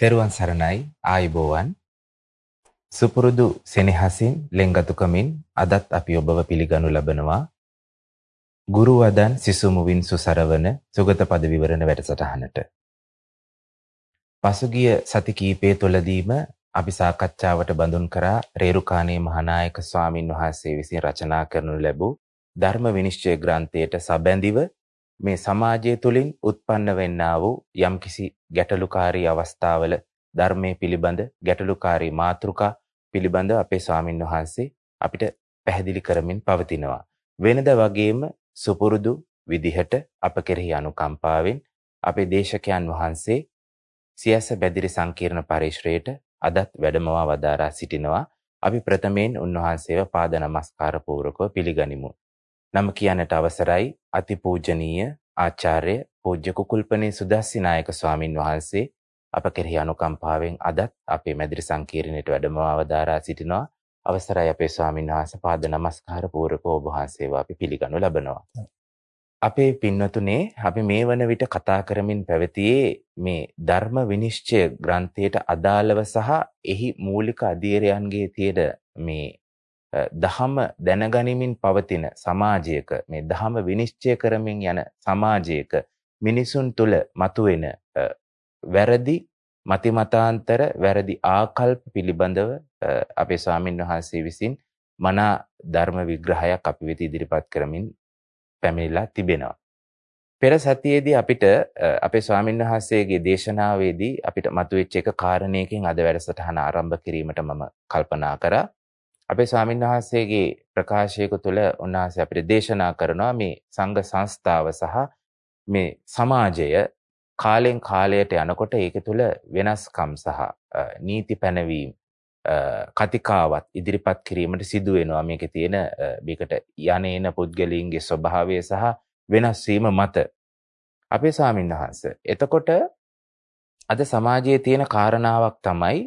තෙරුවන් සරණයි. ආයිබෝවන් සුපුරුදු සෙනෙහසින් ලෙන්ගතුකමින් අදත් අපි ඔබව පිළිගනු ලබනවා. ගුරු වදන් සිසුමුවින් සුසරවන සුගත පද විවරණ වැඩසටහනට. පසුගිය සති කීපය තුළදීම අපි සාකච්ඡාවට බඳුන් කරා රේරුකාණේ මහානායක ස්වාමින් වහන්සේ විසින් රචනා කරනු ලැබූ ධර්ම විනිශ්චය ග්‍රන්ථයට සබැඳිව මේ සමාජය තුළින් උත්පන්න වෙන්නා වූ යම්කිසි ගැටලුකාරී අවස්ථාවල ධර්මයේ පිළිබඳ ගැටලුකාරී මාතෘකා පිළිබඳ අපේ ස්වාමින් වහන්සේ අපිට පැහැදිලි කරමින් පවතිනවා. වෙනද වගේම සුපුරුදු විදිහට අප කෙරෙහි අනුකම්පාවෙන් අපේ දේශකයන් වහන්සේ සියස බැදිරි සංකීර්ණ පරිශ්‍රයට අදත් වැඩමවා වදාරා සිටිනවා. අපි ප්‍රථමයෙන් උන්වහන්සේව පාද නමස්කාර පූර්වකව පිළිගනිමු. නම කියන්නට අවසරයි. අතිපූජනීය ආචාර්ය පූජ්‍ය කුකුල්පනේ සුදස්සි නායක ස්වාමින් වහන්සේ. අප කෙරෙහි අනුකම්පාවෙන් අදත් අපේ මැදිරි සංකීර්ණයට වැඩම අවදාරා සිටිනවා. අවසරයි අපේ ස්වාමින් වහන්සේ. පාද නමස්කාර පූර්වකව ඔබ වහන්සේව අපි පිළිගනු ලබනවා. අපේ පින්වතුනේ අපි මේ වන විට කතා කරමින් පැවතියේ මේ ධර්ම විනිශ්චය ග්‍රන්ථයට අදාළව සහ එහි මූලික අධීරයන්ගේ තියෙන මේ දහම දැනගනිමින් පවතින සමාජයක මේ දහම විනිශ්චය කරමින් යන සමාජයක මිනිසුන් තුළ මතුවෙන වැරදි මතිමතාන්තර වැරදි ආකල්ප පිළිබඳව අපේ ස්වාමින් වහන්සේ විසින් මනා ධර්ම විග්‍රහයක් අපි වෙත ඉදිරිපත් කරමින් පැමිණිලා තිබෙනවා. පෙර සතියේදී අපිට අපේ ස්වාමින් වහන්සේගේ දේශනාවේදී අපිට මතුවෙච්ච එක කාරණයකින් අද වැඩසටහන ආරම්භ කිරීමට මම කල්පනා කරා. අපේ ස්වාමීන් වහන්සේගේ ප්‍රකාශයක තුළ උන්වහන්සේ අපිට දේශනා කරනවා මේ සංඝ සංස්ථාව සහ මේ සමාජය කාලෙන් කාලයට යනකොට ඒක තුළ වෙනස්කම් සහ නීති පැනවීම කතිකාවත් ඉදිරිපත් කිරීමට සිදු වෙනවා. මේකේ තියෙන මේකට යන්නේන පුද්ගලයන්ගේ ස්වභාවය සහ වෙනස් වීම මත. අපේ ස්වාමීන් වහන්සේ එතකොට අද සමාජයේ තියෙන කාරණාවක් තමයි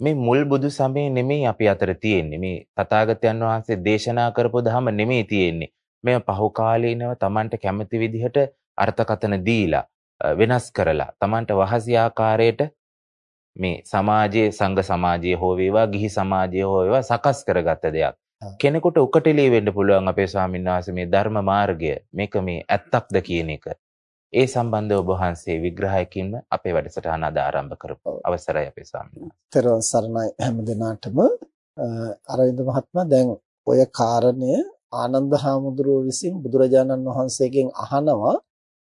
මේ මුල් බුදු සමයේ නෙමෙයි අපි අතර තියෙන්නේ. මේ තථාගතයන් වහන්සේ දේශනා කරපු ධම නෙමෙයි තියෙන්නේ. මේ පහුකාලීනව Tamanට කැමති විදිහට අර්ථකතන දීලා වෙනස් කරලා Tamanට වහසි ආකාරයට මේ සමාජයේ සංඝ සමාජයේ හෝ වේවා ගිහි සමාජයේ හෝ වේවා සකස් කරගත්ත දෙයක්. කෙනෙකුට උකටලී වෙන්න පුළුවන් අපේ ස්වාමීන් වහන්සේ මේ ධර්ම මාර්ගය මේක මේ ඇත්තක්ද කියන එක. ඒ සම්බන්ධව ඔබ වහන්සේ විග්‍රහයකින්ම අපේ වැඩසටහන අද ආරම්භ කරපු අවසරයි අපේ ස්වාමීන් වහන්සේ. තෙරුවන් සරණයි හැම දිනාටම අරවින්ද මහත්මයා දැන් ඔය කාරණය ආනන්ද හාමුදුරුවෝ විසින් බුදුරජාණන් වහන්සේගෙන් අහනවා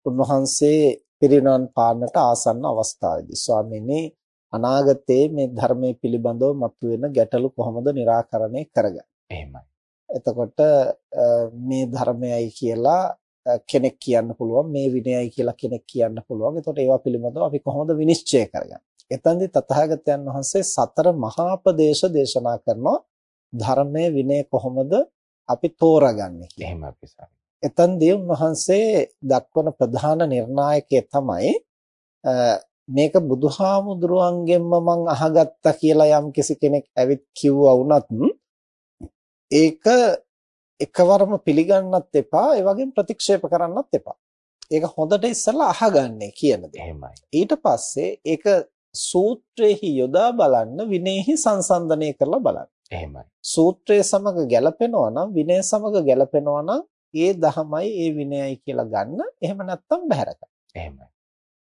උන්වහන්සේ පිරිනවන් පාන්නට ආසන්න අවස්ථාවේදී ස්වාමීනි අනාගතයේ මේ ධර්මයේ පිළිබඳව මතුවෙන ගැටලු කොහොමද निराකරණය කරගන්නේ? එහෙමයි. එතකොට මේ ධර්මයයි කියලා කෙනෙක් කියන්න පුළුවන් මේ විනයයි කියලා කෙනෙක් කියන්න පුළුවන්. එතකොට ඒවා පිළිබඳව අපි කොහොමද විනිශ්චය කරගන්නේ? එතෙන්දී තථාගතයන් වහන්සේ සතර මහා ප්‍රදේශ දේශනා කරනවා ධර්මයේ විනය කොහොමද අපි තෝරගන්නේ කියලා. එහෙම අපි සාරයි. එතෙන්දී උන්වහන්සේ දක්වන ප්‍රධාන නිර්ණායකය තමයි මේක බුදුහාමුදුරුවන්ගෙන්ම මං අහගත්තා කියලා යම් කෙනෙක් ඇවිත් කිව්වා වුණත් ඒක එකවරම පිළිගන්නත් එපා ඒ වගේම ප්‍රතික්ෂේප කරන්නත් එපා. ඒක හොඳට ඉස්සලා අහගන්නේ කියන දේ. එහෙමයි. ඊට පස්සේ ඒක සූත්‍රයේහි යොදා බලන්න විනයෙහි සංසන්දනය කරලා බලන්න. එහෙමයි. සූත්‍රයේ සමග ගැලපෙනවා නම් විනය සමග ගැලපෙනවා නම් ඒ දහමයි ඒ විනයයි කියලා ගන්න. එහෙම නැත්නම් බැහැර එහෙමයි.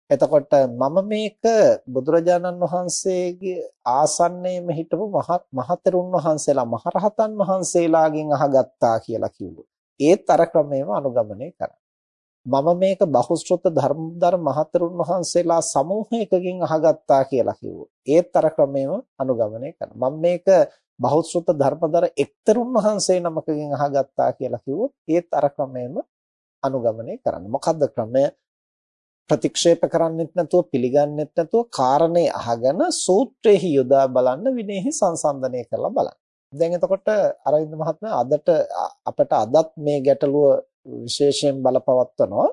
එතකොට මම මේක බුදුරජාණන් වහන්සේගේ ආසන්නයේම හිටපු මහතෙරුන් වහන්සේලා මහරහතන් වහන්සේලාගෙන් අහගත්තා කියලා කිව්වොත් ඒත් අර ක්‍රමයේම අනුගමනය කරා. මම මේක බහුශ්‍රත ධර්මදර මහතෙරුන් වහන්සේලා සමූහයකකින් අහගත්තා කියලා කිව්වොත් ඒත් අර ක්‍රමයේම අනුගමනය කරනවා. මම මේක බහුශ්‍රත ධර්මදර එක්තරුන් වහන්සේ නමකගෙන් අහගත්තා කියලා කිව්වොත් ඒත් අර ක්‍රමයේම අනුගමනය කරන්න. මොකද්ද ක්‍රමය? ප්‍රතික්ෂේප කරන්නෙත් නැතුව පිළිගන්නෙත් නැතුව කාරණේ අහගෙන සූත්‍රෙහි යොදා බලන්න විනයෙහි සංසන්දනය කරලා බලන්න. දැන් එතකොට අරවින්ද මහත්මයා අදට අපට අදත් මේ ගැටලුව විශේෂයෙන් බලපවත්වනවා.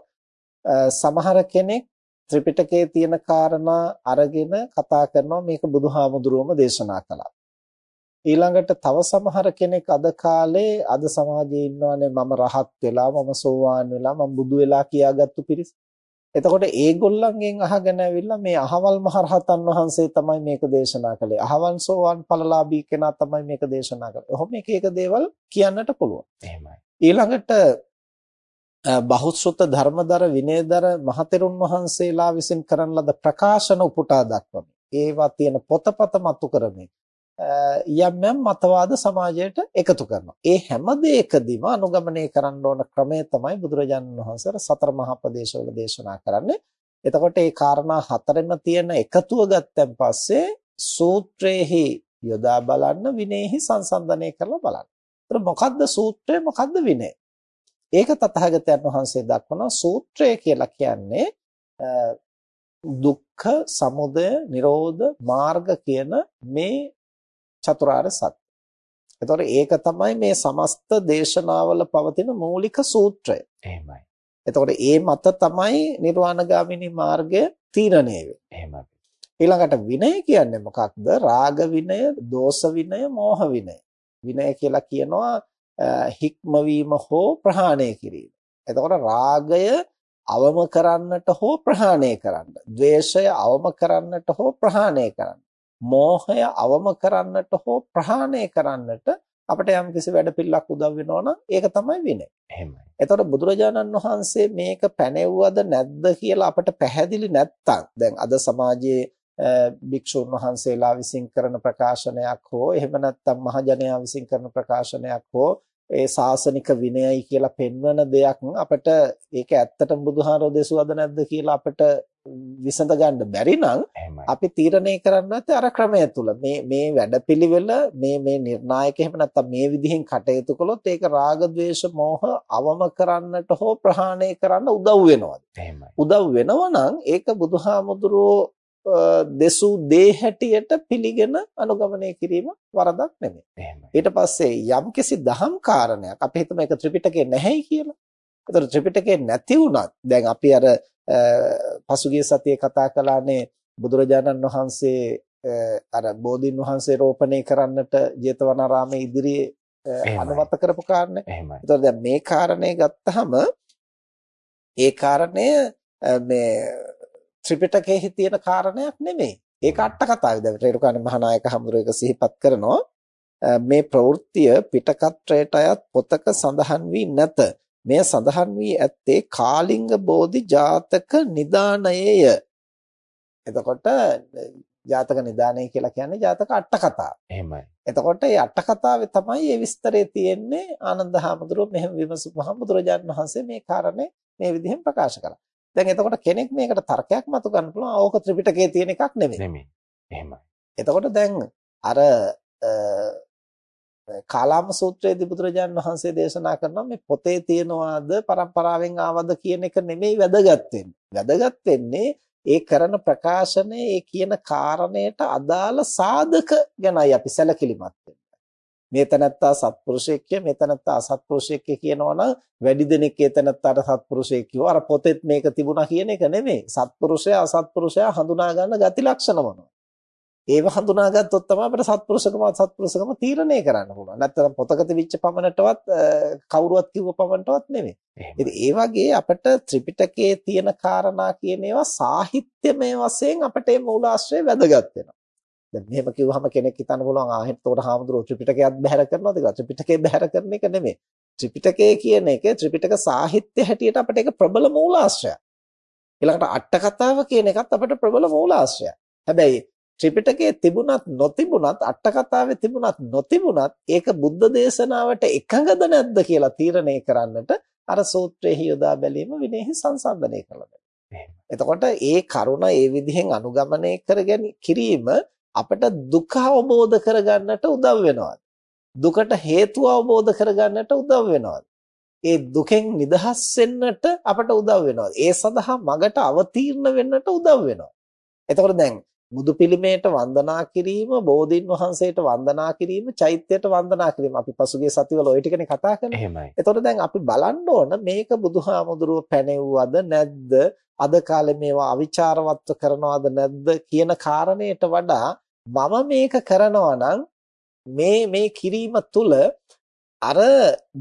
සමහර කෙනෙක් ත්‍රිපිටකයේ තියෙන කාරණා අරගෙන කතා කරනවා මේක බුදුහාමුදුරුවම දේශනා කළා. ඊළඟට තව සමහර කෙනෙක් අද කාලේ අද සමාජයේ ඉන්නවනේ මම රහත් වෙලා මම සෝවාන් වෙලා මම බුදු වෙලා කියාගත්තු පිරිස. එතකොට ඒගොල්ලන්ගෙන් අහගෙන ඇවිල්ලා මේ අහවල් මහරහතන් වහන්සේ තමයි මේක දේශනා කළේ. අහවල් සෝවන් ඵලලාභී කෙනා තමයි මේක දේශනා කළේ. ඔහොම එක එක දේවල් කියන්නට පුළුවන්. එහෙමයි. ඊළඟට බහුශ්‍රුත ධර්මදර විනයදර මහතෙරුන් වහන්සේලා විසින් කරන ලද ප්‍රකාශන උපුටා දක්වමි. ඒවා තියෙන පොතපත මතු කරමින් යම් යම් මතවාද සමාජයට එකතු කරනවා. ඒ හැම දෙයකදීම අනුගමනය කරන්න ඕන ක්‍රමය තමයි බුදුරජාණන් වහන්සේ සතර මහා ප්‍රදේශවල දේශනා කරන්නේ. එතකොට මේ කාරණා හතරෙම තියෙන එකතුව ගත්තන් පස්සේ සූත්‍රයේහි යොදා බලන්න විනයෙහි සංසන්දනය කරලා බලන්න. ඒතර මොකද්ද සූත්‍රය මොකද්ද විනය? ඒක තථාගතයන් වහන්සේ දක්වනවා සූත්‍රය කියලා කියන්නේ දුක්ඛ, සමුදය, නිරෝධ, මාර්ග කියන මේ චතුරාර්ය සත්‍ය. එතකොට ඒක තමයි මේ සමස්ත දේශනාවල පවතින මූලික සූත්‍රය. එහෙමයි. එතකොට ඒ මත තමයි නිර්වාණගාමිනී මාර්ගය තීරණය වෙන්නේ. එහෙමයි. ඊළඟට විනය කියන්නේ මොකක්ද? රාග විනය, දෝෂ විනය, මෝහ විනය. විනය කියලා කියනවා හික්මවීම හෝ ප්‍රහාණය කිරීම. එතකොට රාගය අවම කරන්නට හෝ ප්‍රහාණය කරන්න. ද්වේෂය අවම කරන්නට හෝ ප්‍රහාණය කරන්න. මෝහය අවම කරන්නට හෝ ප්‍රහාණය කරන්නට අපිට යම් කිසි වැඩපිළිවෙලක් උදව් වෙනවා නම් ඒක තමයි විනය. එහෙමයි. එතකොට බුදුරජාණන් වහන්සේ මේක පැනෙව්වද නැද්ද කියලා අපිට පැහැදිලි නැත්තම් දැන් අද සමාජයේ භික්ෂුන් වහන්සේලා විසින් කරන ප්‍රකාශනයක් හෝ එහෙම නැත්නම් මහජනයා විසින් කරන ප්‍රකාශනයක් හෝ ඒ සාසනික විනයයි කියලා පෙන්වන දෙයක් අපිට ඒක ඇත්තටම බුදුහාරෝ දෙසුවද නැද්ද කියලා අපිට විසඳ ගන්න බැරි නම් අපි තීරණය කරන්නත් අර ක්‍රමය තුල. මේ මේ වැඩපිළිවෙල මේ මේ නිර්ණායක එහෙම නැත්නම් මේ විදිහෙන් කටයුතු කළොත් ඒක රාග ద్వේෂ මෝහ අවම කරන්නට හෝ ප්‍රහාණය කරන්න උදව් වෙනවද? උදව් වෙනවා නම් ඒක බුදුහාමුදුරෝ දෙසූ දේ හැටියට පිළිගෙන අනුගමනය කිරීම වරදක් නෙමෙයි. ඊට පස්සේ යම්කිසි දහම් කාරණයක් අපි හිතමු ඒක ත්‍රිපිටකේ නැහැයි කියලා. ඒතර ත්‍රිපිටකේ නැති වුණත් දැන් අපි අර පසුගිය සතියේ කතා කළානේ බුදුරජාණන් වහන්සේ අර බෝධින් වහන්සේ රෝපණය කරන්නට ජේතවනාරාමේ ඉදිරියේ අනුමත කරපු කාරණේ. එහෙමයි. ඒතර දැන් මේ කාරණේ ගත්තාම ඒ කාරණය මේ ත්‍රිපිටකයේ තියෙන කාරණයක් නෙමෙයි. ඒක අට කතාවේ දැන් රේරුකාණ මහානායක හඳුරේක සිහිපත් කරනවා මේ ප්‍රවෘත්තිය පිටකත්‍රයට අයත් පොතක සඳහන් වී නැත. මෙය සඳහන් වී ඇත්තේ කාලිංග බෝධි ජාතක නිදානයේය. එතකොට ජාතක නිදානය කියලා කියන්නේ ජාතක අට කතාව. එහෙමයි. එතකොට මේ අට කතාවේ තමයි මේ විස්තරය තියෙන්නේ ආනන්ද හාමුදුරුවෝ මෙහෙම විමසුවාම බුදුරජාණන් වහන්සේ මේ කාරණේ මේ විදිහෙන් ප්‍රකාශ කළා. දැන් එතකොට කෙනෙක් මේකට තර්කයක් මතු කරන්න පුළුවන් ඕක ත්‍රිපිටකයේ තියෙන එකක් නෙමෙයි. නෙමෙයි. එහෙමයි. එතකොට දැන් අර කාලාම සූත්‍රයේදී බුදුරජාණන් වහන්සේ දේශනා කරනවා මේ පොතේ තියනවාද પરම්පරාවෙන් ආවද කියන එක නෙමෙයි වැදගත් වැදගත් වෙන්නේ ඒ කරන ප්‍රකාශනයේ ඒ කියන කාරණයට අදාළ සාධක ගැනයි අපි සැලකිලිමත් වෙන්නේ. මේ තනත්තා සත්පුරුෂයෙක්ය මේ තනත්තා අසත්පුරුෂයෙක්ය කියනවනම් වැඩි දෙනෙක් ඒ තනත්තාට සත්පුරුෂයෙක් කිව්වා අර පොතෙත් මේක තිබුණා කියන එක නෙමෙයි. සත්පුරුෂයා අසත්පුරුෂයා හඳුනා ගන්න ගති ලක්ෂණ මොනවා. ඒව හඳුනාගත්තොත් තමයි අපිට සත්පුරුෂකම අසත්පුරුෂකම තීරණය කරන්න පුළුවන්. නැත්නම් පොතක තිබිච්ච පමණටවත් කවුරුවත් කිව්ව පමණටවත් නෙමෙයි. ඉතින් ඒ වගේ අපිට ත්‍රිපිටකයේ තියෙන කාරණා කියන ඒවා සාහිත්‍යමය වශයෙන් අපිට මේ මූලාශ්‍රය වැදගත් වෙනවා. දැන් මෙහෙම කිව්වහම කෙනෙක් හිතන්න පුළුවන් ආ එතකොට හාමුදුරුවෝ ත්‍රිපිටකයත් බැහැර කරනවද කියලා. ත්‍රිපිටකේ බැහැර කරන එක නෙමෙයි. ත්‍රිපිටකය කියන එක ත්‍රිපිටක සාහිත්‍ය හැටියට අපිට ඒක ප්‍රබල මූලාශ්‍රයක්. ඊළඟට අට කතාව කියන එකත් අපිට ප්‍රබල මූලාශ්‍රයක්. හැබැයි ත්‍රිපිටකයේ තිබුණත් නොතිබුණත් අට කතාවේ තිබුණත් නොතිබුණත් ඒක බුද්ධ දේශනාවට එකඟද නැද්ද කියලා තීරණය කරන්නට අර සූත්‍රයේ යොදා බැලීම විනයෙහි සංසන්දනය කළා. එතකොට ඒ කරුණ ඒ විදිහෙන් අනුගමනය කරගෙන කිරීම අපිට දුක අවබෝධ කරගන්නට උදව් වෙනවා. දුකට හේතුව අවබෝධ කරගන්නට උදව් වෙනවා. ඒ දුකෙන් නිදහස් වෙන්නට අපට උදව් වෙනවා. ඒ සඳහා මගට අවතීර්ණ වෙන්නට උදව් වෙනවා. එතකොට දැන් බුදු පිළිමයට වන්දනා කිරීම, බෝධින් වහන්සේට වන්දනා කිරීම, චෛත්‍යයට වන්දනා කිරීම අපි පසුගිය සතිවල ওই ටිකනේ කතා කරන්නේ. එහෙමයි. එතකොට දැන් අපි බලන්න ඕන මේක බුදුහාමුදුරුව පැනෙව්වද නැද්ද? අද කාලේ මේවා අවිචාරවත්ව කරනවද නැද්ද කියන කාරණයට වඩා මම මේක කරනවා මේ මේ කිරීම තුල අර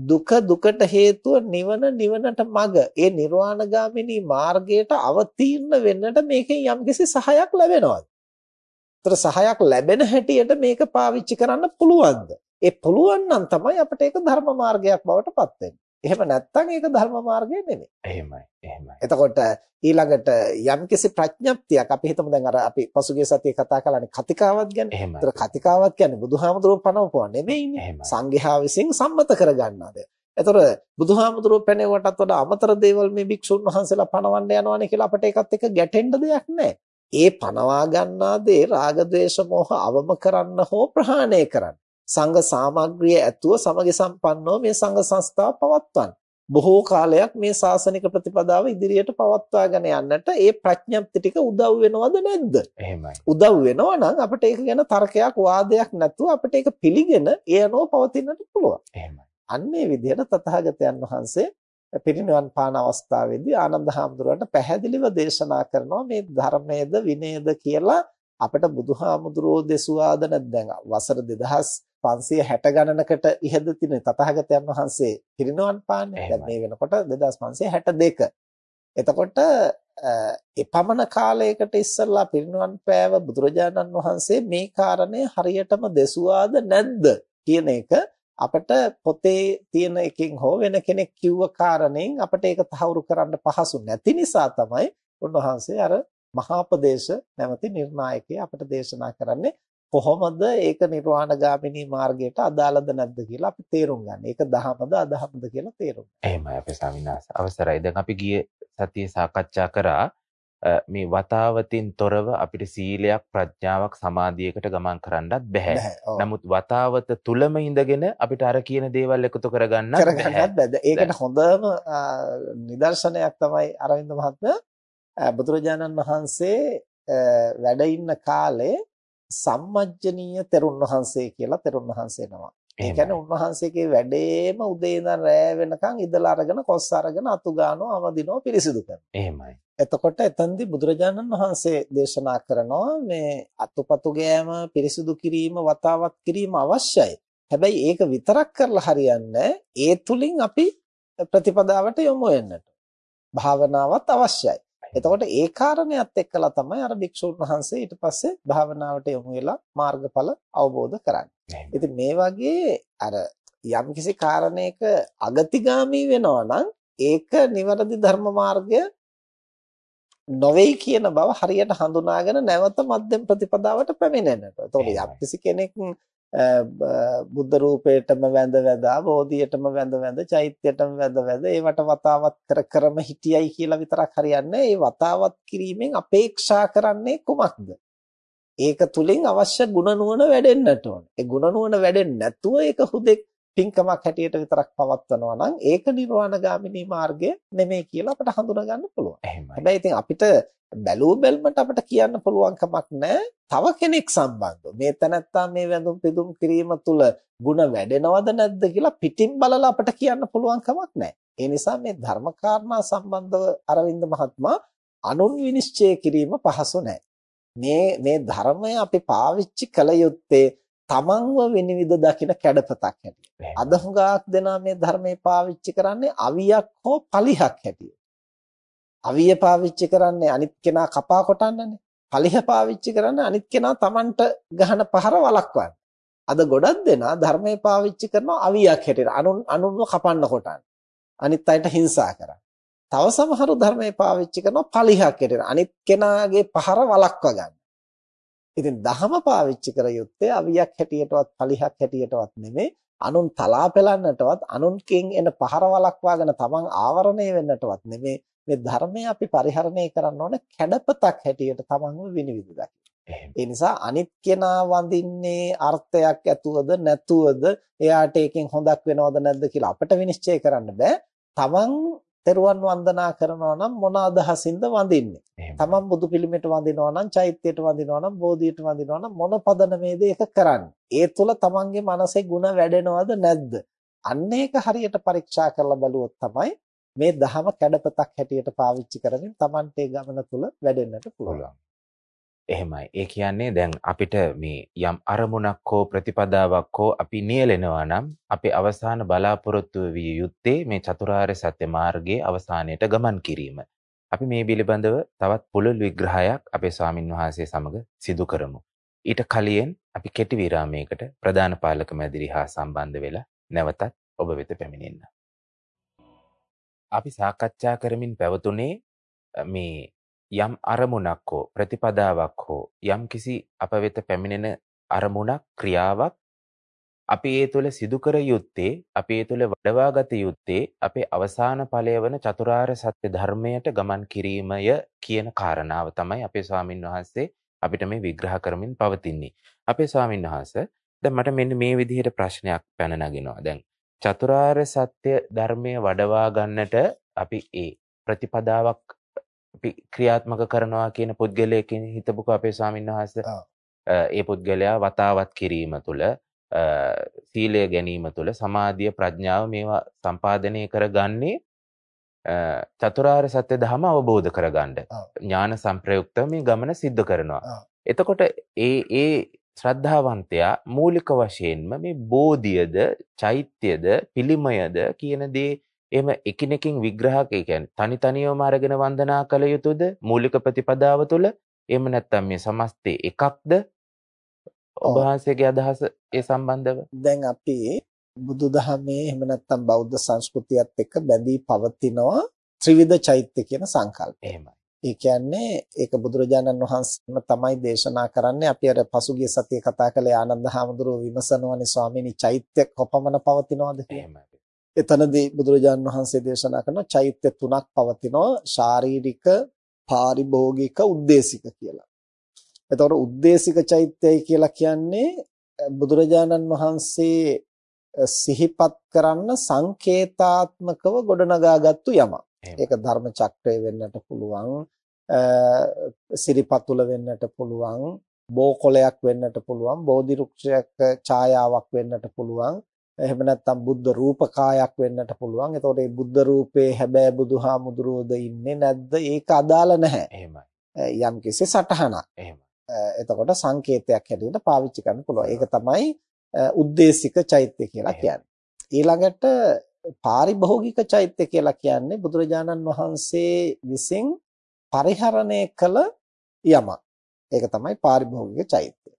දුක දුකට හේතුව නිවන නිවනට මඟ ඒ නිර්වාණගාමිනී මාර්ගයට අවතීර්ණ වෙන්නට මේකෙන් යම්කිසි සහයක් ලැබෙනවද? ඒතර සහයක් ලැබෙන හැටියට මේක පාවිච්චි කරන්න පුළුවන්ද? ඒ පුළුවන් නම් තමයි අපිට ඒක ධර්ම මාර්ගයක් බවට පත් වෙන්නේ. එහෙම නැත්නම් ඒක ධර්ම මාර්ගය නෙමෙයි. එහෙමයි. එහෙමයි. එතකොට ඊළඟට යම්කිසි ප්‍රඥප්තියක් අපි හිතමු දැන් අර අපි පසුගිය සතියේ කතා කළානේ කතිකාවත් ගැන. ඒතර කතිකාවත් කියන්නේ බුදුහාමුදුරුවෝ පනවපුවා නෙමෙයිනේ. සංඝයා විසින් සම්මත කරගන්නාද. ඒතර බුදුහාමුදුරුවෝ පැනෙවටත් වඩා අමතර දේවල් මේ භික්ෂුන් වහන්සේලා පනවන්න යනවානේ කියලා අපිට ඒකත් එක්ක ගැටෙන්න දෙයක් නැහැ. ඒ පනවා ගන්නා දේ රාග ద్వේෂ මෝහ අවම කරන්න හෝ ප්‍රහාණය කරන්න. සංඝ සාමග්‍රිය ඇතුව සමගි සම්පන්නව මේ සංඝ සංස්ථාව පවත්වන්න. බොහෝ කාලයක් මේ ශාසනික ප්‍රතිපදාව ඉදිරියට පවත්වාගෙන යන්නට ඒ ප්‍රඥප්ති ටික උදව් වෙනවද නැද්ද? එහෙමයි. උදව් වෙනවා නම් අපිට ඒක ගැන තර්කයක් වාදයක් නැතුව අපිට ඒක පිළිගෙන ඒ අනුව පවතින්නට පුළුවන්. එහෙමයි. අන්නේ විදිහට තථාගතයන් වහන්සේ පිරිනිවන් පාන අවස්ථාවේදී ආනන්ද හාමුදුරුවන්ට පැහැදිලිව දේශනා කරනවා මේ ධර්මයේද විනයද කියලා අපිට බුදුහාමුදුරුවෝ දෙසුවාද නැත්නම් වසර 2560 ගණනකට ඉහළ තින තථාගතයන් වහන්සේ පිරිනවන් පාන්නේ. දැන් මේ වෙනකොට 2562. එතකොට එපමණ කාලයකට ඉස්සෙල්ලා පිරිනවන් පෑව බුදුරජාණන් වහන්සේ මේ කාරණය හරියටම දෙසුවාද නැද්ද කියන එක අපිට පොතේ තියෙන එකකින් හෝ වෙන කෙනෙක් කිව්ව කාරණෙන් අපිට ඒක තහවුරු කරන්න පහසු නැති නිසා තමයි උන්වහන්සේ අර මහාපදේශ නැමැති නිර්ණායකය අපට දේශනා කරන්නේ කොහොමද ඒක නිර්වාණගාමිනී මාර්ගයට අදාළද නැද්ද කියලා අපි තේරුම් ගන්න. ඒක දහමද අදහමද කියලා තේරුම් ගන්න. එහෙමයි අපේ ස්වාමිනාස් අවසරයි. දැන් අපි ගියේ සතියේ සාකච්ඡා කරා මේ වතාවතින් තොරව අපිට සීලයක් ප්‍රඥාවක් සමාධියකට ගමන් කරන්නත් බෑ. නමුත් වතාවත තුලම ඉඳගෙන අපිට අර කියන දේවල් එකතු කරගන්නත් බෑ. ඒකට හොඳම නිදර්ශනයක් තමයි අරවින්ද මහත්මයා බුදුරජාණන් වහන්සේ වැඩ ඉන්න කාලේ සම්මජ්ජනීය තෙරුන් වහන්සේ කියලා තෙරුන් වහන්සේ නමක්. ඒ කියන්නේ උන්වහන්සේගේ වැඩේම උදේ ඉඳන් රෑ වෙනකන් ඉඳලා අරගෙන කොස් අරගෙන අතු ගන්නවා අවදිනවා පිරිසිදු කරනවා. එහෙමයි. එතකොට එතෙන්දී බුදුරජාණන් වහන්සේ දේශනා කරනවා මේ අතුපතු ගෑම පිරිසිදු කිරීම වතාවත් කිරීම අවශ්‍යයි. හැබැයි ඒක විතරක් කරලා හරියන්නේ ඒ තුලින් අපි ප්‍රතිපදාවට යොමු වෙන්නට. භාවනාවත් අවශ්‍යයි. එතකොට ඒ කාරණයක් එක්කලා තමයි අර භික්ෂුන් වහන්සේ ඊට පස්සේ භාවනාවට යොමු වෙලා මාර්ගඵල අවබෝධ කරන්නේ. ඉතින් මේ වගේ අර යම්කිසි කාරණයක අගතිගාමී වෙනවා නම් ඒක නිවැරදි ධර්ම මාර්ගය නොවේයි කියන බව හරියට හඳුනාගෙන නැවත මධ්‍යම ප්‍රතිපදාවට පැමිණෙන්නට. එතකොට යම්කිසි කෙනෙක් බුද්ධ රූපයටම වැඳ වැඳා බෝධියටම වැඳ වැඳ චෛත්‍යයටම වැඳ වැඳ ඒවට වතාවත් කර කරම හිටියයි කියලා විතරක් හරියන්නේ ඒ වතාවත් කිරීමෙන් අපේක්ෂා කරන්නේ කුමක්ද ඒක තුලින් අවශ්‍ය ගුණ නුවණ වැඩෙන්නට ඕන ඒ ගුණ නුවණ වැඩෙන්නේ නැතුව ඒක හුදෙක් පින්කමක් හැටියට විතරක් පවත්වනවා නම් ඒක නිර්වාණගාමිනී මාර්ගය නෙමෙයි කියලා අපිට හඳුනා ගන්න පුළුවන්. හැබැයි ඉතින් අපිට බැලූ බැල්මට අපිට කියන්න පුළුවන් කමක් නැහැ. තව කෙනෙක් සම්බන්ධව මේ තැනත්තා මේ වැඳුම් පිදුම් කිරීම තුළ ಗುಣ වැඩෙනවද නැද්ද කියලා පිටින් බලලා අපිට කියන්න පුළුවන් කමක් නැහැ. ඒ නිසා මේ ධර්මකාරණා සම්බන්ධව අරවින්ද මහත්මයා අනුන් විනිශ්චය කිරීම පහසු නැහැ. මේ මේ ධර්මය අපි පාවිච්චි කළ යුත්තේ තමන්ව විනිවිද දකින කැඩපතක් හැටියට. අද හුඟක් දෙනා මේ ධර්මයේ පාවිච්චි කරන්නේ අවියක් හෝ පලිහක් හැටියට. අවිය පාවිච්චි කරන්නේ අනිත් කෙනා කපා කොටන්නනේ. පලිහ පාවිච්චි කරන්නේ අනිත් කෙනා තමන්ට ගහන පහර වළක්වන්න. අද ගොඩක් දෙනා ධර්මයේ පාවිච්චි කරනවා අවියක් හැටියට. අනුන් අනුන්ව කපන්න කොටන්න. අනිත් අයට හිංසා කරන්න. තව සමහරු ධර්මයේ පාවිච්චි කරනවා පලිහක් හැටියට. අනිත් කෙනාගේ පහර වළක්වා ගන්න. ඉතින් දහම පාවිච්චි කර යුත්තේ අවියක් හැටියටවත් පලිහක් හැටියටවත් නෙමෙයි අනුන් තලා පෙලන්නටවත් අනුන්ගෙන් එන පහර වළක්වාගෙන තමන් ආවරණය වෙන්නටවත් නෙමෙයි මේ ධර්මය අපි පරිහරණය කරන්න ඕන කැඩපතක් හැටියට තමන්ව විනිවිද දකින්න. ඒ නිසා අනිත් කෙනා වඳින්නේ අර්ථයක් ඇතුවද නැතුවද එයාට එකෙන් හොඳක් වෙනවද නැද්ද කියලා අපිට විනිශ්චය කරන්න බෑ. තමන් තෙරුවන් වන්දනා කරනවා නම් මොන අදහසින්ද වඳින්නේ? තමන් බුදු පිළිමයට වඳිනවා නම්, චෛත්‍යයට වඳිනවා නම්, බෝධියට වඳිනවා නම් මොන පදනමේද ඒක කරන්නේ? ඒ තුල තමන්ගේ මනසේ ಗುಣ වැඩෙනවද නැද්ද? අන්න ඒක හරියට පරීක්ෂා කරලා බලුවොත් තමයි මේ දහම කැඩපතක් හැටියට පාවිච්චි කරමින් තමන්ට ගමන තුල වැඩෙන්නට පුළුවන්. එහෙමයි. ඒ කියන්නේ දැන් අපිට මේ යම් අරමුණක් හෝ ප්‍රතිපදාවක් හෝ අපි නියැලෙනවා නම් අපේ අවසාන බලාපොරොත්තුව විය යුත්තේ මේ චතුරාර්ය සත්‍ය මාර්ගයේ අවසානයට ගමන් කිරීම. අපි මේ පිළිබඳව තවත් පුළුල් විග්‍රහයක් අපේ ස්වාමින් වහන්සේ සමග සිදු කරමු. ඊට කලින් අපි කෙටි විරාමයකට ප්‍රධාන පාලක මැදිරි හා සම්බන්ධ වෙලා නැවතත් ඔබ වෙත පැමිණෙන්න. අපි සාකච්ඡා කරමින් පැවතුනේ මේ යම් අරමුණක් හෝ ප්‍රතිපදාවක් හෝ යම්කිසි අප වෙත පැමිණෙන අරමුණක් ක්‍රියාවක් අපි ඒ තුළ සිදු කර යුත්තේ අපි ඒ තුළ වඩවා ගත යුත්තේ අපේ අවසාන ඵලය වන චතුරාර්ය සත්‍ය ධර්මයට ගමන් කිරීමය කියන කාරණාව තමයි අපේ ස්වාමින් වහන්සේ අපිට මේ විග්‍රහ කරමින් පවතින්නේ. අපේ ස්වාමින් වහන්සේ දැන් මට මෙන්න මේ විදිහට ප්‍රශ්නයක් පැන නගිනවා. දැන් චතුරාර්ය සත්‍ය ධර්මය වඩවා ගන්නට අපි ඒ ප්‍රතිපදාවක් අපි ක්‍රියාත්මක කරනවා කියන පුද්ගලයෙකින් හිතපුක අපේ ස්වාමීන් වහන්සේ. ඒ පුද්ගලයා වතාවත් කිරීම තුළ සීලය ගැනීම තුළ සමාධිය ප්‍රඥාව මේවා සම්පාදනය කරගන්නේ චතුරාර්ය සත්‍ය ධම අවබෝධ කරගන්න. ඥාන සංප්‍රයුක්ත මේ ගමන සිද්ධ කරනවා. එතකොට ඒ ඒ ශ්‍රද්ධාවන්තයා මූලික වශයෙන්ම මේ බෝධියද චෛත්‍යද පිළිමයද කියන දේ එහෙම එකිනෙකින් විග්‍රහක කියන්නේ තනි තනියම අරගෙන වන්දනා කළ යුතුද මූලික ප්‍රතිපදාව තුළ එහෙම නැත්නම් මේ සමස්තේ එකක්ද ඔබ වහන්සේගේ අදහස ඒ සම්බන්ධව දැන් අපි බුදුදහමේ එහෙම නැත්නම් බෞද්ධ සංස්කෘතියත් එක්ක බැඳී පවතිනවා ත්‍රිවිධ චෛත්‍ය කියන සංකල්පය. එහෙමයි. ඒ කියන්නේ ඒක බුදුරජාණන් වහන්සේම තමයි දේශනා කරන්නේ. අපි අර පසුගිය සතියේ කතා කළේ ආනන්ද හාමුදුරුවෝ විමසනවානේ ස්වාමීනි චෛත්‍ය කොපමණ පවතිනවද කියලා. එතනදී බුදුරජාන් වහන්සේ දේශනා කරන චෛත්‍ය තුනක් පවතිනවා ශාරීරික පාරිභෝගික උද්දේශික කියලා. එතකොට උද්දේශික චෛත්‍යයි කියලා කියන්නේ බුදුරජාණන් වහන්සේ සිහිපත් කරන්න සංකේතාත්මකව ගොඩනගාගත්තු යමක්. ඒක ධර්ම චක්‍රය වෙන්නට පුළුවන්, සිරිපතුල වෙන්නට පුළුවන්, බෝකොලයක් වෙන්නට පුළුවන්, බෝධි රුක්ෂයක ඡායාවක් වෙන්නට පුළුවන්. එහෙම නැත්නම් බුද්ධ රූපකායක් වෙන්නට පුළුවන්. එතකොට මේ බුද්ධ රූපේ හැබෑ බුදුහාමුදුරුවෝද ඉන්නේ නැද්ද? ඒක අදාළ නැහැ. එහෙමයි. යම් කිසි සටහනක්. එහෙමයි. එතකොට සංකේතයක් හැටියට පාවිච්චි කරන්න පුළුවන්. ඒක තමයි උද්දේශික චෛත්‍ය කියලා කියන්නේ. ඊළඟට පාරිභෝගික චෛත්‍ය කියලා කියන්නේ බුදුරජාණන් වහන්සේ විසින් පරිහරණය කළ යමක්. ඒක තමයි පාරිභෝගික චෛත්‍ය.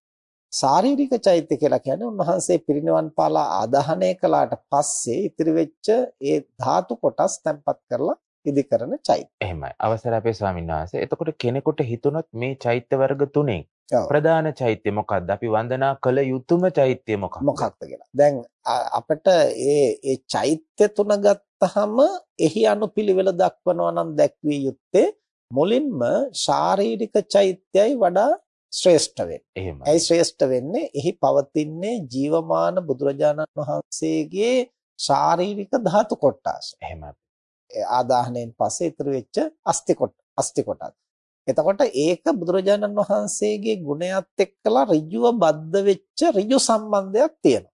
ශාරීරික චෛත්‍ය කියලා කියන්නේ උන්වහන්සේ පිරිනිවන් පාලා ආදාහනය කළාට පස්සේ ඉතිරි වෙච්ච ඒ ධාතු කොටස් තැම්පත් කරලා ඉදි කරන චෛත්‍ය. එහෙමයි. අවසර අපේ ස්වාමීන් වහන්සේ. එතකොට කෙනෙකුට හිතුනොත් මේ චෛත්‍ය වර්ග තුනෙන් ප්‍රධාන චෛත්‍ය මොකක්ද? අපි වන්දනා කළ යුතුම චෛත්‍ය මොකක්ද? මොකක්ද කියලා. දැන් අපිට ඒ ඒ චෛත්‍ය තුන ගත්තහම එහි අනුපිළිවෙල දක්වනවා නම් දැක්විය යුත්තේ මුලින්ම ශාරීරික චෛත්‍යයි වඩා ශ්‍රේෂ්ඨ වෙන්නේ. එහෙමයි. ඇයි ශ්‍රේෂ්ඨ වෙන්නේ? එහි පවතින්නේ ජීවමාන බුදුරජාණන් වහන්සේගේ ශාරීරික ධාතු කොටස්. එහෙමයි. ආදාහණයෙන් පස්සේ ඉතුරු වෙච්ච අස්ති කොට අස්ති කොටස්. එතකොට ඒක බුදුරජාණන් වහන්සේගේ ගුණයත් එක්කලා ඍජුව බද්ධ වෙච්ච ඍජු සම්බන්ධයක් තියෙනවා.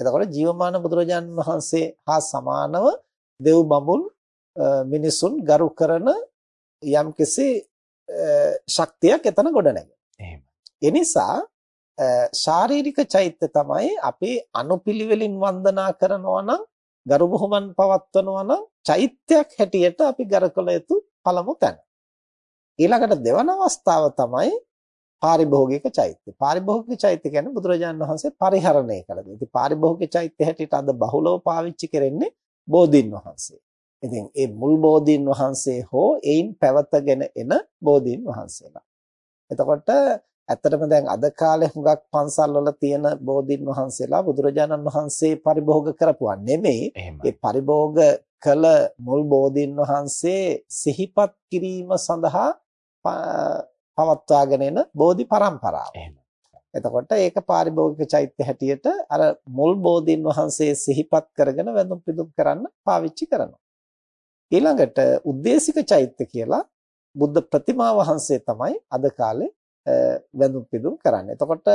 එතකොට ජීවමාන බුදුරජාණන් වහන්සේ හා සමානව දෙව් බඹුන් මිනිසුන් ගරු කරන යම්කිසි ශක්තියක් එතන ගොඩනැගෙනවා. එහෙම. ඒ නිසා ශාරීරික චෛත්‍ය තමයි අපි අනුපිළිවෙලින් වන්දනා කරනවා නම් ගරු බුහුමන් පවත්වනවා නම් චෛත්‍යයක් හැටියට අපි ගරකල යුතු පළමු තැන. ඊළඟට දෙවන අවස්ථාව තමයි පාරිභෝගික චෛත්‍ය. පාරිභෝගික චෛත්‍ය කියන්නේ බුදුරජාණන් වහන්සේ පරිහරණය කළ දේ. ඉතින් පාරිභෝගික චෛත්‍ය හැටියට අද බහුලව පාවිච්චි කරන්නේ බෝධින් වහන්සේ. ඉතින් ඒ මුල් බෝධීන් වහන්සේ හෝ එයින් පැවතගෙන එන බෝධීන් වහන්සේලා. එතකොට ඇත්තටම දැන් අද කාලේ හුඟක් පන්සල් වල තියෙන බෝධීන් වහන්සේලා බුදුරජාණන් වහන්සේ පරිභෝග කරපුවා නෙමෙයි. ඒ පරිභෝග කළ මුල් බෝධීන් වහන්සේ සිහිපත් කිරීම සඳහා පවත්වාගෙන එන බෝධි පරම්පරාව. එතකොට ඒක පාරිභෝගික චෛත්‍ය හැටියට අර මුල් බෝධීන් වහන්සේ සිහිපත් කරගෙන වැඳුම් පිදුම් කරන්න පාවිච්චි කරනවා. ඊළඟට උද්දේශික චෛත්‍ය කියලා බුද්ධ ප්‍රතිමා වහන්සේ තමයි අද කාලේ වැඳුම් පිදුම් කරන්නේ. එතකොට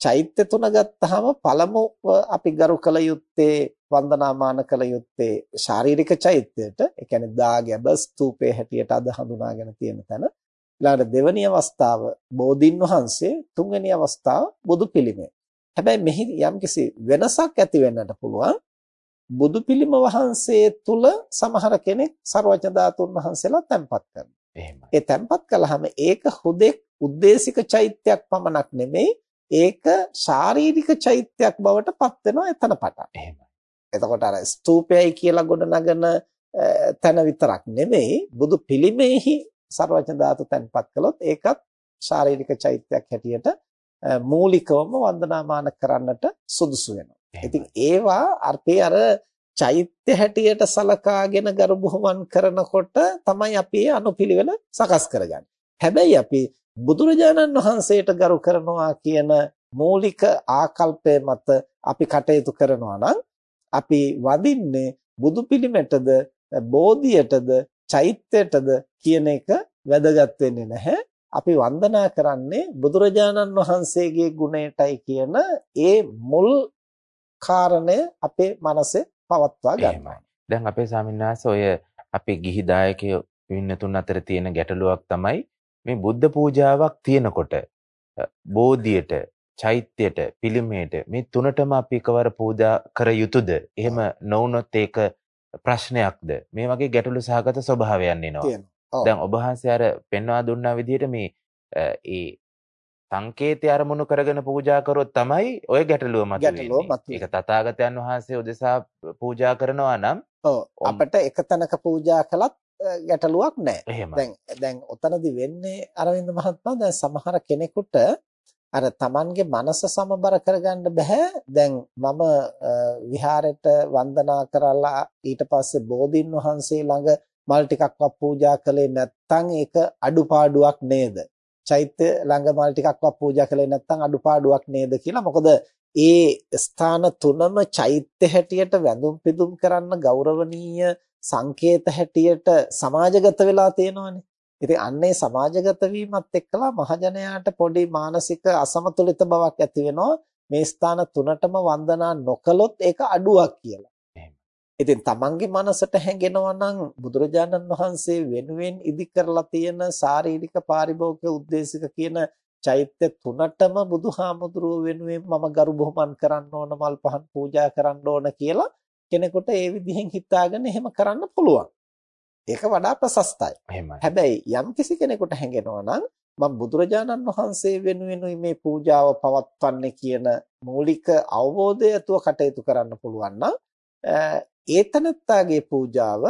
චෛත්‍ය තුන ගත්තාම පළමු අපි ගරු කළ යුත්තේ වන්දනාමාන කළ යුත්තේ ශාරීරික චෛත්‍යයට. ඒ කියන්නේ දාගැබ ස්තූපයේ හැටියට අද හඳුනාගෙන තියෙන තැන. ඊළඟට දෙවැනි අවස්ථාව බෝධින් වහන්සේ තුන්වෙනි අවස්ථාව බුදු පිළිමය. හැබැයි මෙහි යම්කිසි වෙනසක් ඇති වෙන්නට පුළුවන්. බුදු පිළිම වහන්සේ තුල සමහර කෙනෙක් ਸਰවඥ ධාතුන් වහන්සේලා තැන්පත් කරනවා. එහෙමයි. ඒ තැන්පත් කළාම ඒක හුදෙක් උද්දේශික චෛත්‍යයක් පමණක් නෙමෙයි ඒක ශාරීරික චෛත්‍යයක් බවට පත් වෙනවා එතන පටන්. එහෙමයි. එතකොට අර ස්තූපයයි කියලා ගොඩනගන තැන විතරක් නෙමෙයි බුදු පිළිමේහි ਸਰවඥ ධාතු තැන්පත් කළොත් ඒකත් ශාරීරික චෛත්‍යයක් හැටියට මූලිකවම වන්දනාමාන කරන්නට සුදුසු වෙනවා. ඉතින් ඒවා අපේ අර චෛත්‍ය හැටියට සලකාගෙන ගරු බුහුමන් කරනකොට තමයි අපි අනුපිළිවෙල සකස් කරගන්නේ. හැබැයි අපි බුදුරජාණන් වහන්සේට ගරු කරනවා කියන මූලික ආකල්පය මත අපි කටයුතු කරනවා නම් අපි වඳින්නේ බුදු පිළිමෙටද බෝධියටද චෛත්‍යයටද කියන එක වැදගත් වෙන්නේ නැහැ. අපි වන්දනා කරන්නේ බුදුරජාණන් වහන්සේගේ ගුණයටයි කියන ඒ මුල් කාරණය අපේ මනසේ පවත්වා ගන්නවා. දැන් අපේ ස්වාමීන් ඔය අපේ ගිහි දායකයෝ වින්නතුන් අතර තියෙන ගැටලුවක් තමයි මේ බුද්ධ පූජාවක් තියෙනකොට බෝධියට චෛත්‍යයට පිළිමයට මේ තුනටම අපි එකවර පූජා කර යුතුද? එහෙම නොවුනොත් ඒක ප්‍රශ්නයක්ද? මේ වගේ ගැටලු සහගත ස්වභාවයන් එනවා. දැන් ඔබ වහන්සේ අර පෙන්වා දුන්නා විදිහට මේ ඒ සංකේතය අරමුණු කරගෙන පූජා කරොත් තමයි ඔය ගැටලුව මතුවෙන්නේ. ඒක තථාගතයන් වහන්සේ උදෙසා පූජා කරනවා නම් අපිට එක තැනක පූජා කළත් ගැටලුවක් නැහැ. දැන් දැන් ඔතනදි වෙන්නේ අරවින්ද මහත්මයා දැන් සමහර කෙනෙකුට අර Tamanගේ මනස සමබර කරගන්න බෑ. දැන් මම විහාරෙට වන්දනා කරලා ඊට පස්සේ බෝධින් වහන්සේ ළඟ මල් ටිකක්වත් පූජා කළේ නැත්නම් ඒක අඩුපාඩුවක් නේද? චෛත්‍ය ළඟ මල් ටිකක්වත් පූජා කළේ නැත්නම් අඩුපාඩුවක් නේද කියලා. මොකද ඒ ස්ථාන තුනම චෛත්‍ය හැටියට වැඳුම් පිදුම් කරන්න ගෞරවනීය සංකේත හැටියට සමාජගත වෙලා තියෙනවානේ. ඉතින් අන්නේ සමාජගත වීමත් එක්කලා මහජනයාට පොඩි මානසික අසමතුලිත බවක් ඇති වෙනවා. මේ ස්ථාන තුනටම වන්දනා නොකළොත් ඒක අඩුවක් කියලා. ඉතින් තමන්ගේ මනසට හැඟෙනවා නම් බුදුරජාණන් වහන්සේ වෙනුවෙන් ඉදි කරලා තියෙන ශාරීරික පාරිභෝගික උද්දේශික කියන චෛත්‍ය තුනටම බුදුහාමුදුරුව වෙනුවෙන් මම ගරු බුහුමන් කරන්න ඕන මල් පහන් පූජා කරන්න ඕන කියලා කෙනෙකුට ඒ විදිහෙන් හිතාගෙන එහෙම කරන්න පුළුවන්. ඒක වඩා ප්‍රශස්තයි. හැබැයි යම් කිසි කෙනෙකුට හැඟෙනවා නම් මම බුදුරජාණන් වහන්සේ වෙනුවෙන් මේ පූජාව පවත්වන්නේ කියන මූලික අවබෝධය ඇතුව කටයුතු කරන්න පුළුවන් නම් ඒතනත්තාගේ පූජාව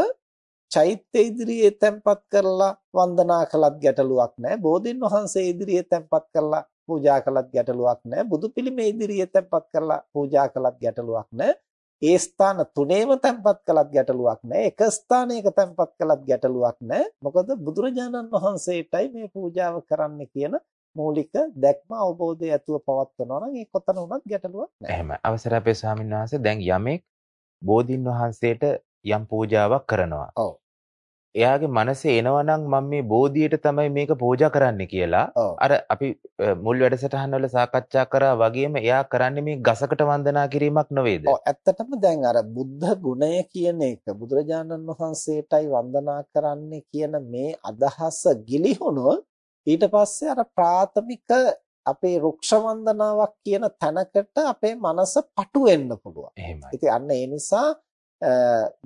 චෛත්‍ය ඉදිරියේ තැන්පත් කරලා වන්දනා කළත් ගැටලුවක් නැහැ. බෝධින් වහන්සේ ඉදිරියේ තැන්පත් කරලා පූජා කළත් ගැටලුවක් නැහැ. බුදු පිළිමේ ඉදිරියේ තැන්පත් කරලා පූජා කළත් ගැටලුවක් නැහැ. ඒ ස්ථාන තුනේම තැන්පත් කළත් ගැටලුවක් නැහැ. එක ස්ථානයක තැන්පත් කළත් ගැටලුවක් නැහැ. මොකද බුදුරජාණන් වහන්සේටයි මේ පූජාව කරන්න කියන මූලික දැක්ම අවබෝධය ඇතුව පවත්වනවා නම් ඒ කොතන වුණත් ගැටලුවක් නැහැ. එහෙම. අවසර අපේ ස්වාමීන් වහන්සේ දැන් යමෙක් බෝධින් වහන්සේට යම් පූජාවක් කරනවා. ඔව්. එයාගේ මනසේ එනවනම් මම මේ බෝධියට තමයි මේක පූජා කරන්න කියලා අර අපි මුල් වැඩසටහන් වල සාකච්ඡා කරා වගේම එයා කරන්නේ මේ ගසකට වන්දනා කිරීමක් නෙවෙයිද? ඔව් ඇත්තටම දැන් අර බුද්ධ ගුණය කියන එක බුදුරජාණන් වහන්සේටයි වන්දනා කරන්නේ කියන මේ අදහස ගිලිහුණොත් ඊට පස්සේ අර ප්‍රාථමික අපේ රුක්ෂ වන්දනාවක් කියන තැනකට අපේ මනස පටු වෙන්න පුළුවන්. එහෙමයි. ඉතින් අන්න ඒ නිසා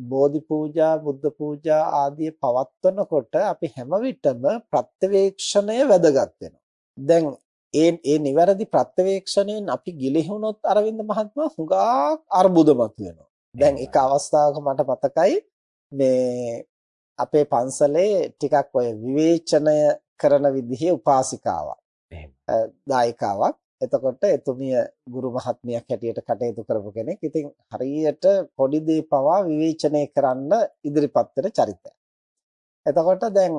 බෝධි පූජා, බුද්ධ පූජා ආදී පවත්වනකොට අපි හැම විටම ප්‍රත්‍යවේක්ෂණය වැදගත් වෙනවා. දැන් ඒ ඒ නිවැරදි ප්‍රත්‍යවේක්ෂණයෙන් අපි ගිලිහුණොත් අරවින්ද මහත්මයා හුඟක් අර්බුද මතුවෙනවා. දැන් එක අවස්ථාවක මට මතකයි මේ අපේ පන්සලේ ටිකක් ඔය විවේචනය කරන විදිහේ උපාසිකාවක්. දායකාවක්. එතකොට එතුමිය ගුරු මහත්මියක් හැටියට කටයුතු කරපු කෙනෙක්. ඉතින් හරියට පොඩි දේ පවා විවේචනය කරන්න ඉදිරිපත් වෙන චරිතයක්. එතකොට දැන්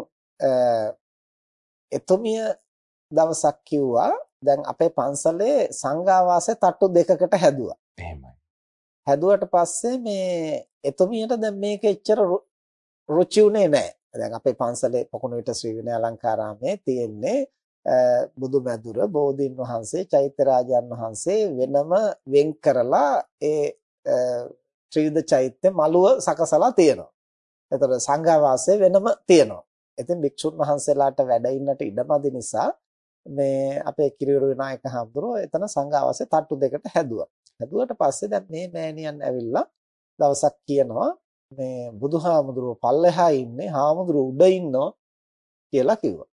එතුමිය දවසක් කිව්වා දැන් අපේ පන්සලේ සංඝාවාසය තට්ටු දෙකකට හැදුවා. එහෙමයි. හැදුවට පස්සේ මේ එතුමියට දැන් මේක එච්චර රුචි උනේ නැහැ. දැන් අපේ පන්සලේ පොකුණු විට ශ්‍රී විනය අලංකාරාමේ තියෙන්නේ බුදු මැදුර බෝධීන් වහන්සේ චෛත්‍ය රාජයන් වහන්සේ වෙනම වෙන් කරලා ඒ ත්‍රිවිධ චෛත්‍ය මළුව සකසලා තියෙනවා. එතකොට සංඝාවාසය වෙනම තියෙනවා. ඉතින් භික්ෂුන් වහන්සේලාට වැඩ ඉන්නට ඉඩමදි නිසා මේ අපේ කිරියුරු විනායක හඳුරෝ එතන සංඝාවාසයේ තට්ටු දෙකට හැදුවා. හැදුවට පස්සේ දැන් මේ මෑණියන් ඇවිල්ලා දවසක් කියනවා මේ බුදුහාමුදුරුව පල්ලෙහා ඉන්නේ හාමුදුරුව උඩ ඉන්නෝ කියලා කිව්වා.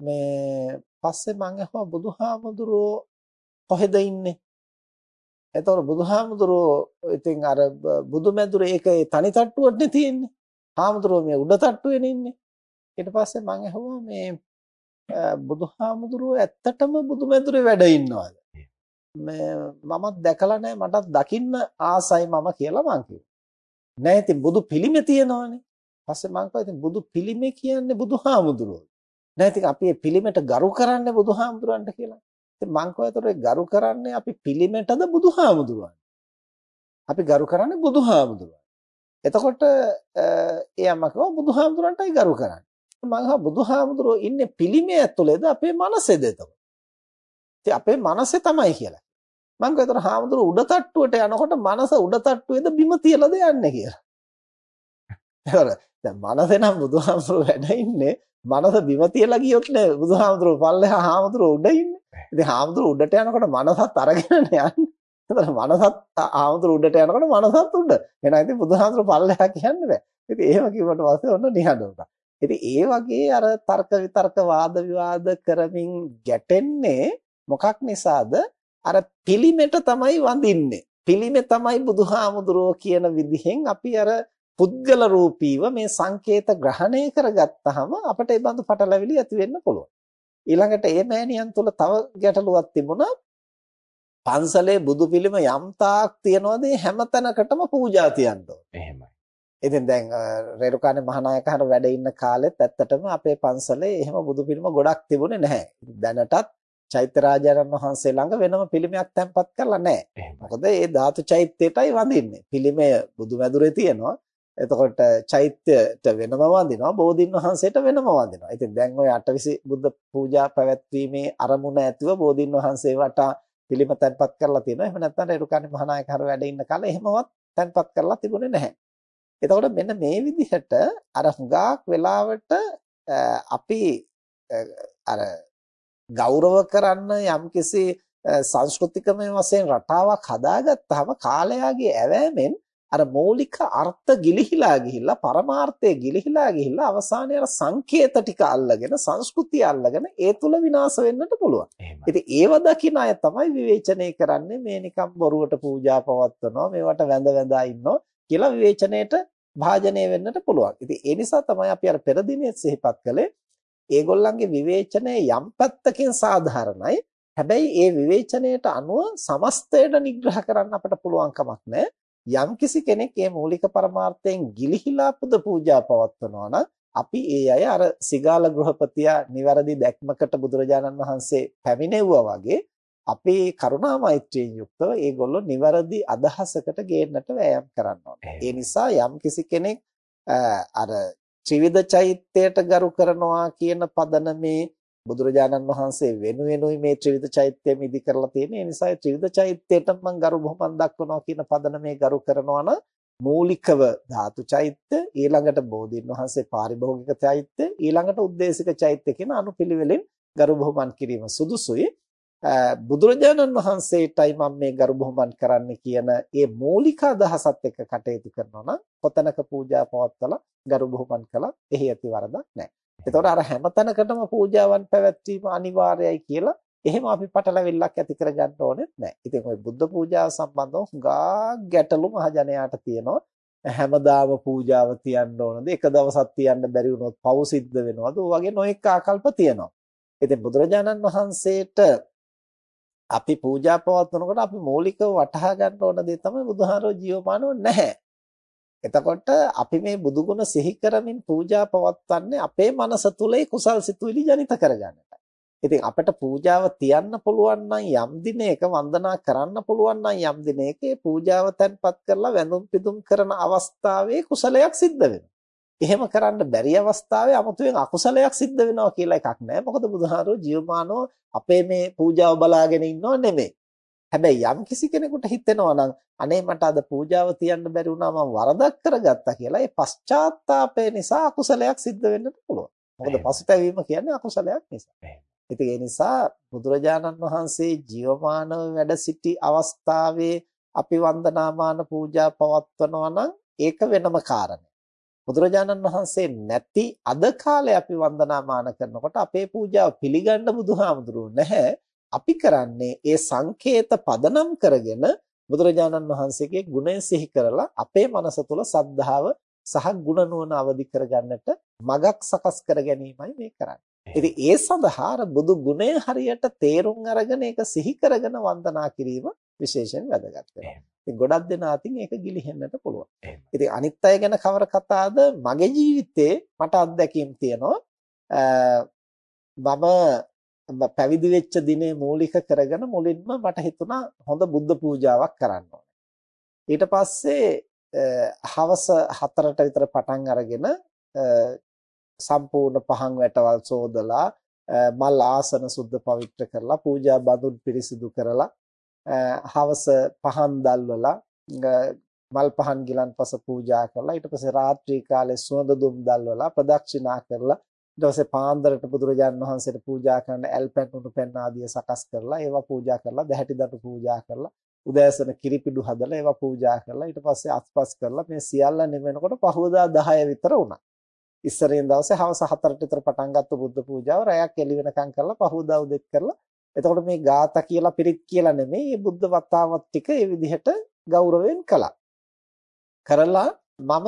මේ පස්සේ මං අහුවා බුදුහාමුදුරුව කොහෙද ඉන්නේ? එතකොට බුදුහාමුදුරුවෝ ඉතින් අර බුදුමැදුරේ ඒක ඒ තනි තට්ටුවටනේ තියෙන්නේ. හාමුදුරුවෝ මේ උඩ තට්ටුවේනේ ඉන්නේ. ඊට පස්සේ මං අහුවා මේ බුදුහාමුදුරුවෝ ඇත්තටම බුදුමැදුරේ වැඩ ඉන්නවද? මේ මමත් දැකලා නැහැ මටත් දකින්න ආසයි මම කියලා මං කිව්වා. නෑ ඉතින් බුදු පිළිමේ තියෙනවනේ. පස්සේ මං කිව්වා ඉතින් බුදු පිළිමේ කියන්නේ බුදුහාමුදුරුවෝ. නෑ ඉතින් අපි මේ පිළිමෙට ගරු කරන්නේ බුදුහාමුදුරන්ට කියලා. ඉතින් මං කෝයතොර ගරු කරන්නේ අපි පිළිමෙටද බුදුහාමුදුරුවන්. අපි ගරු කරන්නේ බුදුහාමුදුරුවන්. එතකොට ඒ අම්මා කිව්වා බුදුහාමුදුරන්ටයි ගරු කරන්නේ. මං අහා බුදුහාමුදුරුවෝ ඉන්නේ පිළිමේ ඇතුළේද අපේ මනසේද එතකොට? ඉතින් අපේ මනසේ තමයි කියලා. මං කිව්වා හාමුදුරුවෝ උඩ තට්ටුවට යනකොට මනස උඩ තට්ටුවේද බිම තියලාද යන්නේ කියලා. ඒතර දැන් මනසේ නම් බුදුහාමුදුරුවෝ වැඩ ඉන්නේ මනස බිම තියලා ගියොත් නේ බුදුහාමුදුරුවෝ පල්ලෙහා හාමුදුරුවෝ උඩ ඉන්නේ. ඉතින් හාමුදුරුවෝ උඩට යනකොට මනසත් අරගෙන යන්නේ. එතන මනසත් හාමුදුරුවෝ උඩට යනකොට මනසත් උඩ. එහෙනම් ඉතින් බුදුහාමුදුරුවෝ පල්ලෙහා කියන්න බෑ. ඉතින් එහෙම කිව්වට පස්සේ ඔන්න නිහඬ වුණා. ඉතින් ඒ වගේ අර තර්ක විතර්ක වාද විවාද කරමින් ගැටෙන්නේ මොකක් නිසාද? අර පිළිමෙට තමයි වඳින්නේ. පිළිමේ තමයි බුදුහාමුදුරුවෝ කියන විදිහෙන් අපි අර පුද්ගල රූපීව මේ සංකේත ග්‍රහණය කරගත්තාම අපිට ඒ බඳු පටලැවිලි ඇති වෙන්න පුළුවන්. ඊළඟට ඒ මෑණියන් තුල තව ගැටලුවක් තිබුණා. පන්සලේ බුදු පිළිම යම් තාක් තියනවාද හැම තැනකටම පූජා තියන්න එහෙමයි. ඉතින් දැන් රේරුකානේ මහානායකහර වැඩ ඉන්න කාලෙත් ඇත්තටම අපේ පන්සලේ එහෙම බුදු පිළිම ගොඩක් තිබුණේ නැහැ. දැනටත් චෛත්‍ය රාජාරන් වහන්සේ ළඟ වෙනම පිළිමයක් තැන්පත් කරලා නැහැ. මොකද ඒ ධාතු චෛත්‍යයටයි වඳින්නේ. පිළිමය බුදුමැදුරේ තියෙනවා. එතකොට චෛත්‍යයට වෙනම වඳිනවා බෝධින් වහන්සේට වෙනම වඳිනවා. ඉතින් දැන් ওই අටවිසි බුද්ධ පූජා පැවැත්වීමේ අරමුණ ඇතිව බෝධින් වහන්සේ වටා පිළිම තැන්පත් කරලා තියෙනවා. එහෙම නැත්නම් රේරුකාණේ මහානායක හර වැඩ ඉන්න කාලේ එහෙමවත් තැන්පත් කරලා තිබුණේ නැහැ. එතකොට මෙන්න මේ විදිහට අර හුඟක් වෙලාවට අපි අර ගෞරව කරන්න යම්කිසි සංස්කෘතිකමය වශයෙන් රටාවක් හදාගත්තාම කාලයාගේ ඇවෑමෙන් අර මৌলিක අර්ථ ගිලිහිලා ගිහිල්ලා පරමාර්ථය ගිලිහිලා ගිහිල්ලා අවසානයේ අර සංකේත ටික අල්ලගෙන සංස්කෘතිය අල්ලගෙන ඒ තුල විනාශ වෙන්නට පුළුවන්. ඉතින් ඒව දකින අය තමයි විවේචනය කරන්නේ මේ නිකම් බොරුවට පූජා පවත්වනවා මේවට වැඳ වැඳා ඉන්නවා කියලා විවේචනයේට භාජනය වෙන්නට පුළුවන්. ඉතින් ඒ නිසා තමයි අපි අර පෙර දිනේ සිහිපත් කළේ ඒගොල්ලන්ගේ විවේචනය යම් පැත්තකින් සාධාරණයි. හැබැයි ඒ විවේචනයට අනුව සමස්තයට නිග්‍රහ කරන්න අපට පුළුවන් කමක් නැහැ. යම්කිසි කෙනෙක් මේ මූලික පරමාර්ථයෙන් ගිලිහිලා පුද පූජා පවත්වනවා නම් අපි ඒ අය අර සිගාල ගෘහපතියා නිවැරදි දැක්මකට බුදුරජාණන් වහන්සේ පැමිණෙව්වා වගේ අපේ කරුණා මෛත්‍රියෙන් යුක්තව ඒගොල්ලෝ නිවැරදි අදහසකට ගේන්නට වෑයම් කරනවා. ඒ නිසා යම්කිසි කෙනෙක් අර ත්‍රිවිධ චෛත්‍යයට ගරු කරනවා කියන පදනමේ බුදුරජාණන් වහන්සේ වෙනුවෙනුයි මේ ත්‍රිවිධ චෛත්‍යයම ඉදි කරලා තියෙන්නේ. ඒ නිසා ත්‍රිවිධ චෛත්‍යයට මම ගරු බොහොමන් දක්වනවා කියන පදනමේ ගරු කරනවා නම් මූලිකව ධාතු චෛත්‍ය ඊළඟට බෝධීන් වහන්සේ පාරිභෝගික චෛත්‍ය ඊළඟට උද්දේශික චෛත්‍ය කියන අනුපිළිවෙලින් ගරු බොහොමන් කිරීම සුදුසුයි. බුදුරජාණන් වහන්සේටයි මම මේ ගරු බොහොමන් කරන්න කියන ඒ මූලික අදහසත් එක්ක කටයුතු කරනවා නම් කොතනක පූජා පවත්වලා ගරු බොහොමන් කළා එහි ඇති වරදක් නැහැ. එතකොට අර හැම තැනකටම පූජාවන් පැවැත්වීම අනිවාර්යයි කියලා එහෙම අපි පටලැවිල්ලක් ඇති කරගන්න ඕනෙත් නැහැ. ඉතින් ওই බුද්ධ පූජාව සම්බන්ධව හුඟා ගැටලු මහජනයාට තියෙනවා. හැමදාම පූජාව තියන්න ඕනද? එක දවසක් තියන්න බැරි වුණොත් පව් සිද්ධ වෙනවද? ඔය වගේ නොඑක ආකල්ප තියෙනවා. ඉතින් බුදුරජාණන් වහන්සේට අපි පූජා පවත්වනකොට අපි මූලිකව වටහා ගන්න ඕන දේ තමයි බුදුහාරෝ ජීවමානව නැහැ. එතකොට අපි මේ බුදු ගුණ සිහි කරමින් පූජා පවත්වන්නේ අපේ මනස තුලේ කුසල් සිතුවිලි ජනිත කරගන්නටයි. ඉතින් අපිට පූජාව තියන්න පුළුවන් නම් යම් දිනයක වන්දනා කරන්න පුළුවන් නම් යම් දිනයක ඒ පූජාව තැන්පත් කරලා වැඳුම් පිදුම් කරන අවස්ථාවේ කුසලයක් සිද්ධ වෙනවා. එහෙම කරන්න බැරි අවස්ථාවේ 아무තුවෙන් අකුසලයක් සිද්ධ වෙනවා කියලා එකක් නැහැ. මොකද බුදුහාරෝ ජීවමානෝ අපේ මේ පූජාව බලාගෙන ඉන්නව නෙමෙයි. හැබැයි යම් කිසි කෙනෙකුට හිතෙනවා නම් අනේ මට අද පූජාව තියන්න බැරි වුණා මම වරදක් කරගත්තා කියලා ඒ පශ්චාත්තාපය නිසා අකුසලයක් සිද්ධ වෙන්නත් පුළුවන්. මොකද පසුතැවීම කියන්නේ අකුසලයක් නිසා. ඉතින් ඒ නිසා බුදුරජාණන් වහන්සේ ජීවමානව වැඩ සිටි අවස්ථාවේ අපි වන්දනාමාන පූජා පවත්වනවා නම් ඒක වෙනම කාරණයක්. බුදුරජාණන් වහන්සේ නැති අද කාලේ අපි වන්දනාමාන කරනකොට අපේ පූජාව පිළිගන්න බුදුහාමුදුරුවෝ නැහැ. අපි කරන්නේ ඒ සංකේත පදනම් කරගෙන බුදුරජාණන් වහන්සේගේ ගුණය සිහි කරලා අපේ මනස තුළ සද්ධාව සහ ගුණ නුවණ අවදි කරගන්නට මගක් සකස් කර ගැනීමයි මේ කරන්නේ. ඉතින් ඒ සඳහා බුදු ගුණය හරියට තේරුම් අරගෙන ඒක සිහි කරගෙන වන්දනා කිරීම විශේෂයෙන් වැදගත් වෙනවා. ඉතින් ගොඩක් දෙනා අතින් ඒක ගිලිහෙන්නට පුළුවන්. ඉතින් අනිත් අය ගැන කවර කතාවද මගේ ජීවිතේ මට අත්දැකීම් තියෙනවා. මම පැවිදි වෙච්ච දිනේ මූලික කරගෙන මුලින්ම මට හිතුණා හොඳ බුද්ධ පූජාවක් කරන්න ඕනේ. ඊට පස්සේ හවස 4ට විතර පටන් අරගෙන සම්පූර්ණ පහන් වැටවල් සෝදලා මල් ආසන සුද්ධ පවිත්‍ර කරලා පූජා බඳුන් පිරිසිදු කරලා හවස පහන් දැල්වලා මල් පහන් ගිලන්පස පූජා කරලා ඊට පස්සේ රාත්‍රී කාලේ සුවඳ දුම් දැල්වලා ප්‍රදක්ෂිනා කරලා ඊට පස්සේ පාන්දරට බුදුරජාණන් වහන්සේට පූජා කරන ඇල්පැන් උණු පෙන් ආදිය සකස් කරලා ඒවා පූජා කරලා දැහැටි දඩු පූජා කරලා උදෑසන කිරිපිඩු හදලා ඒවා පූජා කරලා ඊට පස්සේ අත්පස් කරලා මේ සියල්ල නිවෙනකොට පහවදා 10 විතර වුණා. ඉස්සරින් දවසේ හවස 4ට විතර පටන් ගත්ත බුද්ධ පූජාව රැයක් එළි වෙනකම් කරලා පහවදා උදෙත් කරලා එතකොට මේ ગાතා කියලා පිරිත් කියලා නෙමෙයි මේ බුද්ධ වතාවත් ටික ඒ විදිහට ගෞරවයෙන් කළා. කරලා මම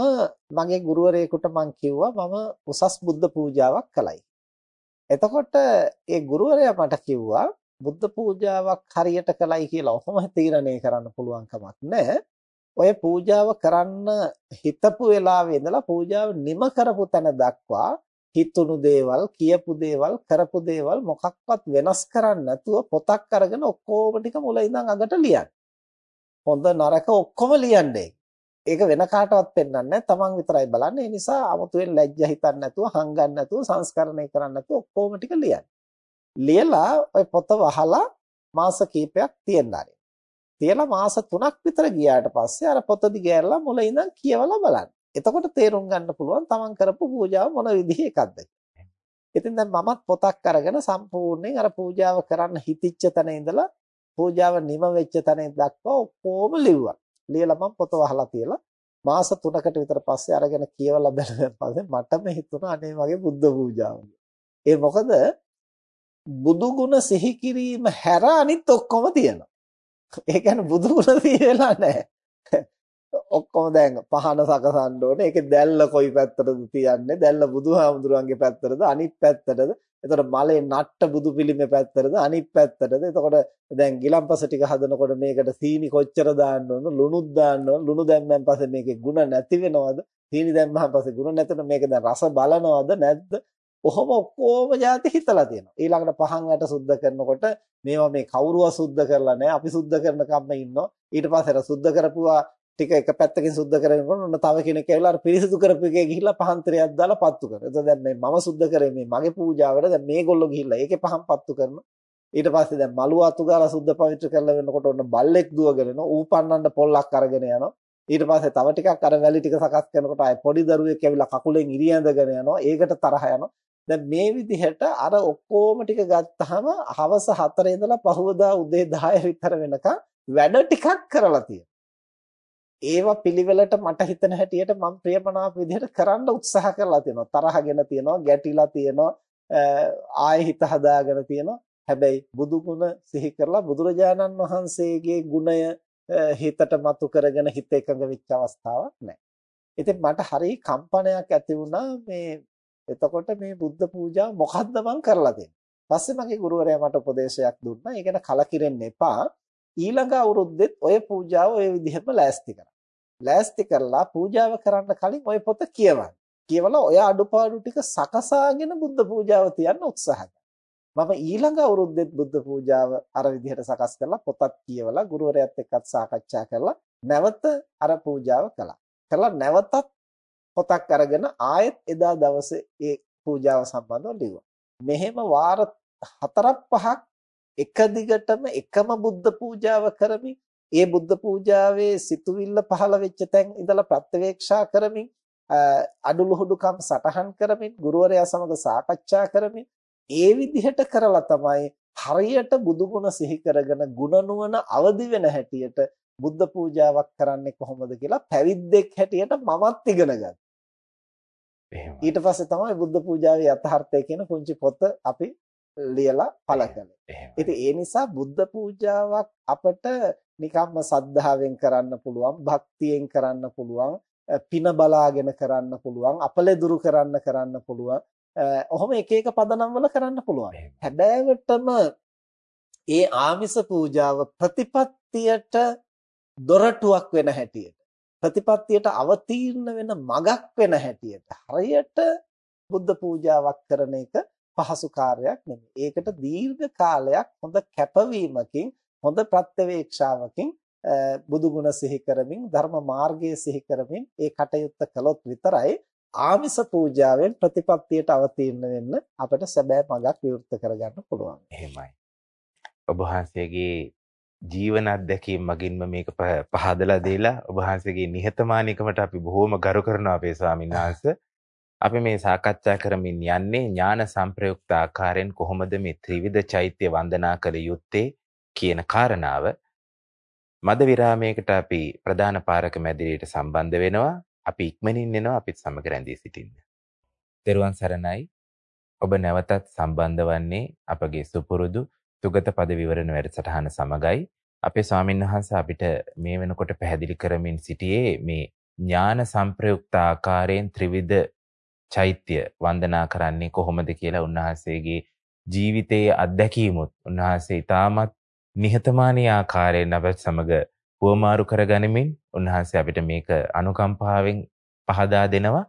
මගේ ගුරුවරයෙකුට මං කිව්වා මම උසස් බුද්ධ පූජාවක් කළයි. එතකොට ඒ ගුරුවරයා මට කිව්වා බුද්ධ පූජාවක් හරියට කළයි කියලා ඔහොම තීරණය කරන්න පුළුවන් කමක් නැහැ. ඔය පූජාව කරන්න හිතපු වෙලාවේ ඉඳලා පූජාව නිම කරපු තැන දක්වා හිතුණු දේවල් කියපු දේවල් කරපු දේවල් මොකක්වත් වෙනස් කරන්නේ නැතුව පොතක් අරගෙන ඔක්කොම ටික මුල ඉඳන් අගට ලියන්න. හොඳ නරක ඔක්කොම ලියන්නේ. ඒක වෙන කාටවත් පෙන්වන්නේ නැහැ. තමන් විතරයි බලන්නේ. ඒ නිසා 아무තෙන් ලැජ්ජ හිතන්නේ නැතුව, හංගන්නේ නැතුව, සංස්කරණය කරන්නේ නැතුව ඔක්කොම ටික ලියන්න. ලියලා ওই පොත වහලා මාස කීපයක් තියෙන්න ආරයි. තියලා මාස 3ක් විතර ගියාට පස්සේ අර පොත දිගෑරලා මුල ඉඳන් කියවලා බලන්න. එතකොට තේරුම් ගන්න පුළුවන් තමන් කරපු පූජාව මොන විදිහේ එකක්ද ඉතින් දැන් මමත් පොතක් අරගෙන සම්පූර්ණයෙන් අර පූජාව කරන්න හිතිච්ච තැන ඉඳලා පූජාව නිම වෙච්ච තැන දක්වා ඔක්කොම ලිව්වා. ලියලා මම පොත වහලා තියලා මාස 3කට විතර පස්සේ අරගෙන කියවලා බැලුවා පස්සේ මටම හිතුණා අනේ මගේ බුද්ධ පූජාව. ඒ මොකද බුදු ගුණ සිහි කිරීම හැර අනිත් ඔක්කොම තියෙනවා. ඒ කියන්නේ බුදු ගුණ තියෙලා නැහැ. ඔක්කොම දැන් පහන සකසන්න ඕනේ. ඒකේ දැල්ල කොයි පැත්තටද තියන්නේ? දැල්ල බුදුහාමුදුරන්ගේ පැත්තටද අනිත් පැත්තටද? එතකොට මලේ නට්ට බුදු පිළිමේ පැත්තරද අනිත් පැත්තරද? එතකොට දැන් ගිලම්පස ටික හදනකොට මේකට සීනි කොච්චර දාන්න ඕනද? ලුණුත් දාන්න ඕන. ලුණු දැම්මෙන් පස්සේ මේකේ ಗುಣ නැති වෙනවද? සීනි දැම්මහන් පස්සේ ಗುಣ නැතන මේක දැන් රස බලනවද නැද්ද? ඔහොම ඔක්කොම જાති හිතලා තියෙනවා. ඊළඟට පහන් වැට සුද්ධ කරනකොට මේවා මේ කවුරුව සුද්ධ කරලා නැහැ. අපි සුද්ධ කරනකම්ම ඉන්නවා. ඊට පස්සේ සුද්ධ කරපුවා ටික එක පැත්තකින් සුද්ධ කරනකොට ඔන්න තව කෙනෙක් ඇවිල්ලා අර පිරිසිදු කරපු එකේ ගිහිල්ලා පහන් තරයක් දාලා පත්තු කරනවා. එතකොට දැන් මේ මම සුද්ධ කරේ මේ මගේ පූජාවට දැන් මේගොල්ලෝ ගිහිල්ලා ඒකේ පහන් පත්තු කරනවා. ඊට පස්සේ දැන් මලුව අතු ගාලා සුද්ධ පවිත්‍ර කරලා වෙනකොට ඔන්න බල්ලෙක් දුවගෙන එනවා. ඌ පන්නන්න පොල්ලක් අරගෙන යනවා. ඊට පස්සේ තව ටිකක් අර වැලි ටික සකස් කරනකොට ආයේ පොඩි දරුවෙක් ඇවිල්ලා කකුලෙන් ඉරි ඇඳගෙන යනවා. ඒකට තරහ යනවා. දැන් මේ විදිහට අර ඔක්කොම ටික ගත්තාම හවස 4 ඉඳලා පහවදා උදේ 10 විතර වෙනකන් වැඩ ටිකක් කරලා තියෙනවා. ඒවා පිළිවෙලට මට හිතන හැටියට මම ප්‍රියමනාප විදිහට කරන්න උත්සාහ කරලා තියෙනවා. තරහගෙන තියෙනවා, ගැටිලා තියෙනවා, ආයෙ හිත හදාගෙන තියෙනවා. හැබැයි බුදු ගුණ සිහි කරලා බුදුරජාණන් වහන්සේගේ ගුණය හිතට මතු කරගෙන හිත එකඟ වෙච්ච අවස්ථාවක් නැහැ. ඉතින් මට හරි කම්පනයක් ඇති වුණා මේ එතකොට මේ බුද්ධ පූජාව මොකද්ද මං කරලා තියෙන්නේ. පස්සේ මගේ ගුරුවරයා මට උපදේශයක් දුන්නා. ඒ ගැන කලකිරෙන්න එපා. ඊළඟ අවුරුද්දෙත් ඔය පූජාව ඔය විදිහම ලෑස්ති කරා. ලෑස්ති කරලා පූජාව කරන්න කලින් ඔය පොත කියවන්න. කියවලා ඔය අඩුපාඩු ටික සකසාගෙන බුද්ධ පූජාව තියන්න උත්සාහ මම ඊළඟ අවුරුද්දෙත් බුද්ධ පූජාව අර විදිහට සකස් කරලා පොතක් කියවලා ගුරුවරයාත් එක්කත් සාකච්ඡා කරලා නැවත අර පූජාව කළා. කළා නැවතත් පොතක් අරගෙන ආයෙත් එදා දවසේ ඒ පූජාව සම්බන්ධව ලිව්වා. මෙහෙම වාර හතරක් පහක් එක දිගටම එකම බුද්ධ පූජාව කරමින් ඒ බුද්ධ පූජාවේ සිතුවිල්ල පහළ වෙච්ච තැන් ඉඳලා ප්‍රත්‍යවේක්ෂා කරමින් අඩුලුහුඩුකම් සටහන් කරමින් ගුරුවරයා සමග සාකච්ඡා කරමින් ඒ විදිහට කරලා තමයි හරියට බුදු ගුණ සිහි කරගෙන ගුණ අවදි වෙන හැටියට බුද්ධ පූජාවක් කරන්නේ කොහොමද කියලා පැවිද්දෙක් හැටියට මමත් ඉගෙන ගත්තා. ඊට පස්සේ තමයි බුද්ධ පූජාවේ යථාර්ථය කියන පුංචි පොත අපි ලියලා පළ කළේ. ඉතින් ඒ නිසා බුද්ධ පූජාවක් අපට නිකම්ම සද්ධාවෙන් කරන්න පුළුවන්, භක්තියෙන් කරන්න පුළුවන්, පින බලාගෙන කරන්න පුළුවන්, අපලේ දුරු කරන්න කරන්න පුළුවන්. ඔහොම එක එක පදනම් වල කරන්න පුළුවන්. හැබෑවටම ඒ ආමිස පූජාව ප්‍රතිපත්තියට දොරටුවක් වෙන හැටියට ප්‍රතිපත්තියට අවතීර්ණ වෙන මගක් වෙන හැටියට හරියට බුද්ධ පූජාවක් කරන එක පහසු කාර්යයක් නෙමෙයි. ඒකට දීර්ඝ කාලයක් හොඳ කැපවීමකින් හොඳ ප්‍රත්‍යවේක්ෂාවකින් බුදු ගුණ සිහි කරමින් ධර්ම මාර්ගය සිහි කරමින් ඒ කටයුත්ත කළොත් විතරයි ආමිස පූජාවෙන් ප්‍රතිපත්තියට අවතීර්ණ වෙන්න අපිට සැබෑ මඟක් විවෘත කරගන්න පුළුවන්. එහෙමයි. ඔබ වහන්සේගේ ජීවන අත්දැකීම් මගින්ම මේක පහදලා දීලා ඔබ වහන්සේගේ නිහතමානීකමට අපි බොහෝම ගරු කරනවා අපේ ස්වාමීන් වහන්සේ. අපි මේ සාකච්ඡා කරමින් යන්නේ ඥාන සංප්‍රයුක්ත ආකාරයෙන් කොහොමද මේ ත්‍රිවිධ චෛත්‍ය වන්දනා කළ යුත්තේ කියන කාරණාව මද විරාමයකට අපි ප්‍රධාන පාරක මැදිරියට සම්බන්ධ වෙනවා. අපි ඉක්මනින් එනවා අපිත් සමග රැඳී සිටින්න. තෙරුවන් සරණයි. ඔබ නැවතත් සම්බන්ධ වන්නේ අපගේ සුපුරුදු සුගත පද විවරණ වැඩසටහන සමගයි. අපේ ස්වාමීන් වහන්සේ අපිට මේ වෙනකොට පැහැදිලි කරමින් සිටියේ මේ ඥාන සංප්‍රයුක්ත ආකාරයෙන් ත්‍රිවිධ චෛත්‍ය වන්දනා කරන්නේ කොහොමද කියලා උන්වහන්සේගේ ජීවිතයේ අත්දැකීමුත් උන්වහන්සේ ඊටමත් නිහතමානී ආකාරයෙන් අපත් සමග පුවමාරු කරගනිමින් උන්වහන්සේ අපිට මේක අනුකම්පාවෙන් පහදා දෙනවා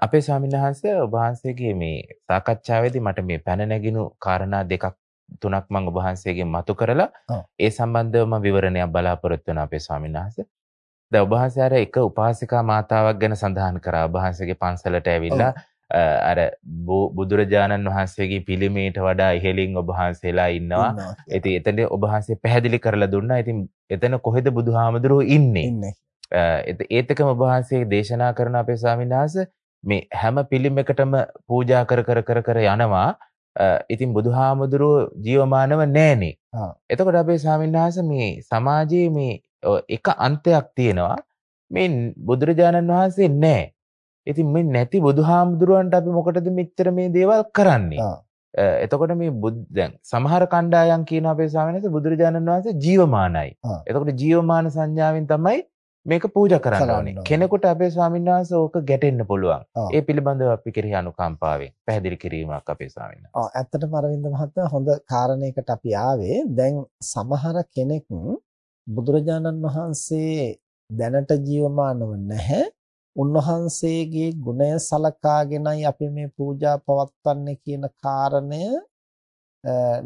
අපේ ස්වාමීන් වහන්සේ ඔබ වහන්සේගේ මේ සාකච්ඡාවේදී මට මේ පැන නැගිනු කාරණා දෙකක් තුනක් මම ඔබ වහන්සේගෙන් මතු කරලා ඒ සම්බන්ධවම විවරණයක් බලාපොරොත්තු වෙන අපේ ස්වාමීන් වහන්සේ. දැන් ඔබ වහන්සේ අර එක උපාසිකා මාතාවක් ගැන සඳහන් කරා. ඔබ වහන්සේගේ පන්සලට ඇවිල්ලා අර බුදුරජාණන් වහන්සේගේ පිළිමයට වඩා ඉහළින් ඔබ වහන්සේලා ඉන්නවා. ඉතින් එතන ඔබ වහන්සේ පැහැදිලි කරලා දුන්නා. ඉතින් එතන කොහෙද බුදුහාමුදුරුවෝ ඉන්නේ? ඒතකම ඔබ වහන්සේ දේශනා කරන අපේ ස්වාමීන් වහන්සේ මේ හැම පිළිමයකටම පූජා කර කර කර කර යනවා. ඉතින් බුදුහාමුදුරුව ජීවමානව නැහනේ. එතකොට අපේ ස්වාමීන් වහන්සේ මේ සමාජයේ මේ එක අන්තයක් තියෙනවා. මේ බුදුරජාණන් වහන්සේ නැහැ. ඉතින් මේ නැති බුදුහාමුදුරුවන්ට අපි මොකටද මෙච්චර මේ දේවල් කරන්නේ? එතකොට මේ දැන් සමහර කණ්ඩායම් කියන අපේ ස්වාමීන් බුදුරජාණන් වහන්සේ ජීවමානයි. එතකොට ජීවමාන සංඥාවෙන් තමයි මේක පූජා කරන්න ඕනේ. කෙනෙකුට අපේ ස්වාමීන් වහන්සේ ඕක ගැටෙන්න පුළුවන්. ඒ පිළිබඳව අපි කෙරෙහි අනුකම්පාවෙන් පැහැදිලි කිරීමක් අපේ ස්වාමීන් වහන්සේ. ඔව් ඇත්තටම අරවින්ද මහත්මයා හොඳ කාරණයකට අපි ආවේ. දැන් සමහර කෙනෙක් බුදුරජාණන් වහන්සේ දැනට ජීවමානව නැහැ. උන්වහන්සේගේ ගුණය සලකාගෙනයි අපි මේ පූජා පවත්වන්නේ කියන කාරණය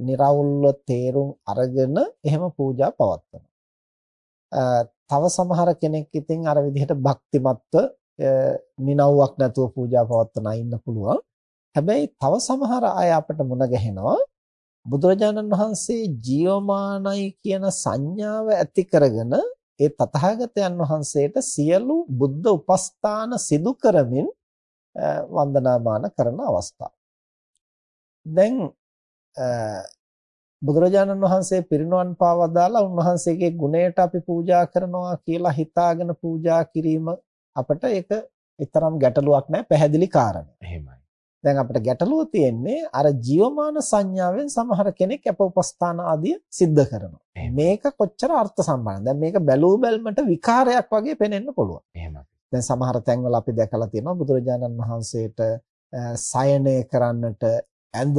निराවුල්ව තේරුම් අරගෙන එහෙම පූජා පවත්වනවා. තව සමහර කෙනෙක් ඉතින් අර විදිහට භක්තිමත්ව නිනව්වක් නැතුව පූජා පවත්වන අය ඉන්න පුළුවන්. හැබැයි තව සමහර අය අපිට මුණ ගැහෙනවා බුදුරජාණන් වහන්සේ ජීවමානයි කියන සංඥාව ඇති කරගෙන ඒ තථාගතයන් වහන්සේට සියලු බුද්ධ උපස්ථාන සිදු කරමින් වන්දනාමාන කරන අවස්ථා. දැන් බුදුරජාණන් වහන්සේ පිරිනුවන් පාවදාලා උන්වහන්සේගේ ගුණයට අපි පූජා කරනවා කියලා හිතාගෙන පූජා කිරීම අපිට ඒක තරම් ගැටලුවක් නෑ පැහැදිලි කාරණේ. එහෙමයි. දැන් අපිට ගැටලුව තියෙන්නේ අර ජීවමාන සංඥාවෙන් සමහර කෙනෙක් අප උපස්ථාන ආදිය සිද්ධ කරනවා. මේක කොච්චර අර්ථ සම්බන්ධද? දැන් මේක බැලූ බැල්මට විකාරයක් වගේ පෙනෙන්න පුළුවන්. එහෙමයි. දැන් සමහර තැන්වල අපි දැකලා තියෙනවා බුදුරජාණන් වහන්සේට සයනය කරන්නට ඇඳ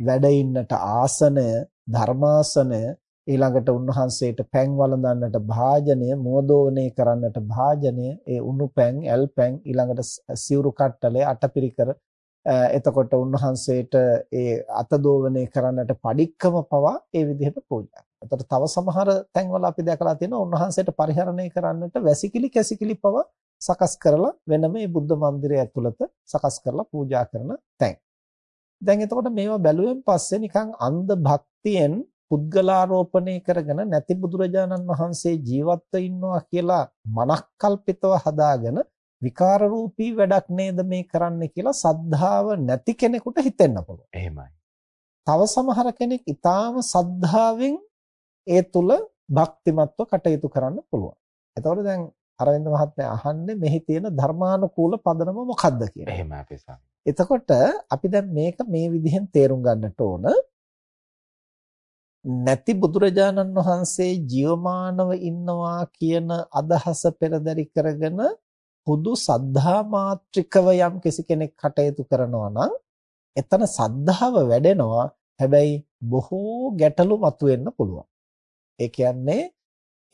වැඩ ඉන්නට ආසනය ධර්මාසනය ඊළඟට උන්වහන්සේට පැන් වළඳන්නට භාජනය මෝදෝවණය කරන්නට භාජනය ඒ උණු පැන් ඇල් පැන් ඊළඟට සිවුරු කට්ටලේ අටපිරිකර එතකොට උන්වහන්සේට ඒ අත දෝවණය කරන්නට padikකම පවා ඒ විදිහට පූජා එතකොට තව සමහර තැන්වල අපි දැකලා තියෙනවා උන්වහන්සේට පරිහරණය කරන්නට වැසිකිලි කැසිකිලි පවා සකස් කරලා වෙනම මේ බුද්ධ මන්දිරය ඇතුළත සකස් කරලා පූජා කරන තැන්. දැන් එතකොට මේවා බැලුවෙන් පස්සේ නිකන් අන්ධ භක්තියෙන් පුද්ගලාරෝපණය කරගෙන නැති බුදුරජාණන් වහන්සේ ජීවත්ව ඉන්නවා කියලා මනක්කල්පිතව හදාගෙන විකාර රූපී වැඩක් නේද මේ කරන්නේ කියලා සද්ධාව නැති කෙනෙකුට හිතෙන්න පුළුවන්. එහෙමයි. තව සමහර කෙනෙක් ඊටාම සද්ධාවෙන් ඒ තුල භක්තිමත්ව කටයුතු කරන්න පුළුවන්. එතකොට දැන් අරවින්ද මහත්මයා අහන්නේ මෙහි තියෙන ධර්මානුකූල පදනම මොකක්ද කියලා. එහෙමයි අපේ. එතකොට අපි දැන් මේක මේ විදිහෙන් තේරුම් ගන්නට ඕන. නැති බුදුරජාණන් වහන්සේ ජීවමානව ඉන්නවා කියන අදහස පෙරදරි කරගෙන හුදු සද්ධා මාත්‍රිකව යම් කිසි කෙනෙක් කටයුතු කරනවා නම් එතන සද්ධාව වැඩෙනවා හැබැයි බොහෝ ගැටලු මතුවෙන්න පුළුවන්. ඒ කියන්නේ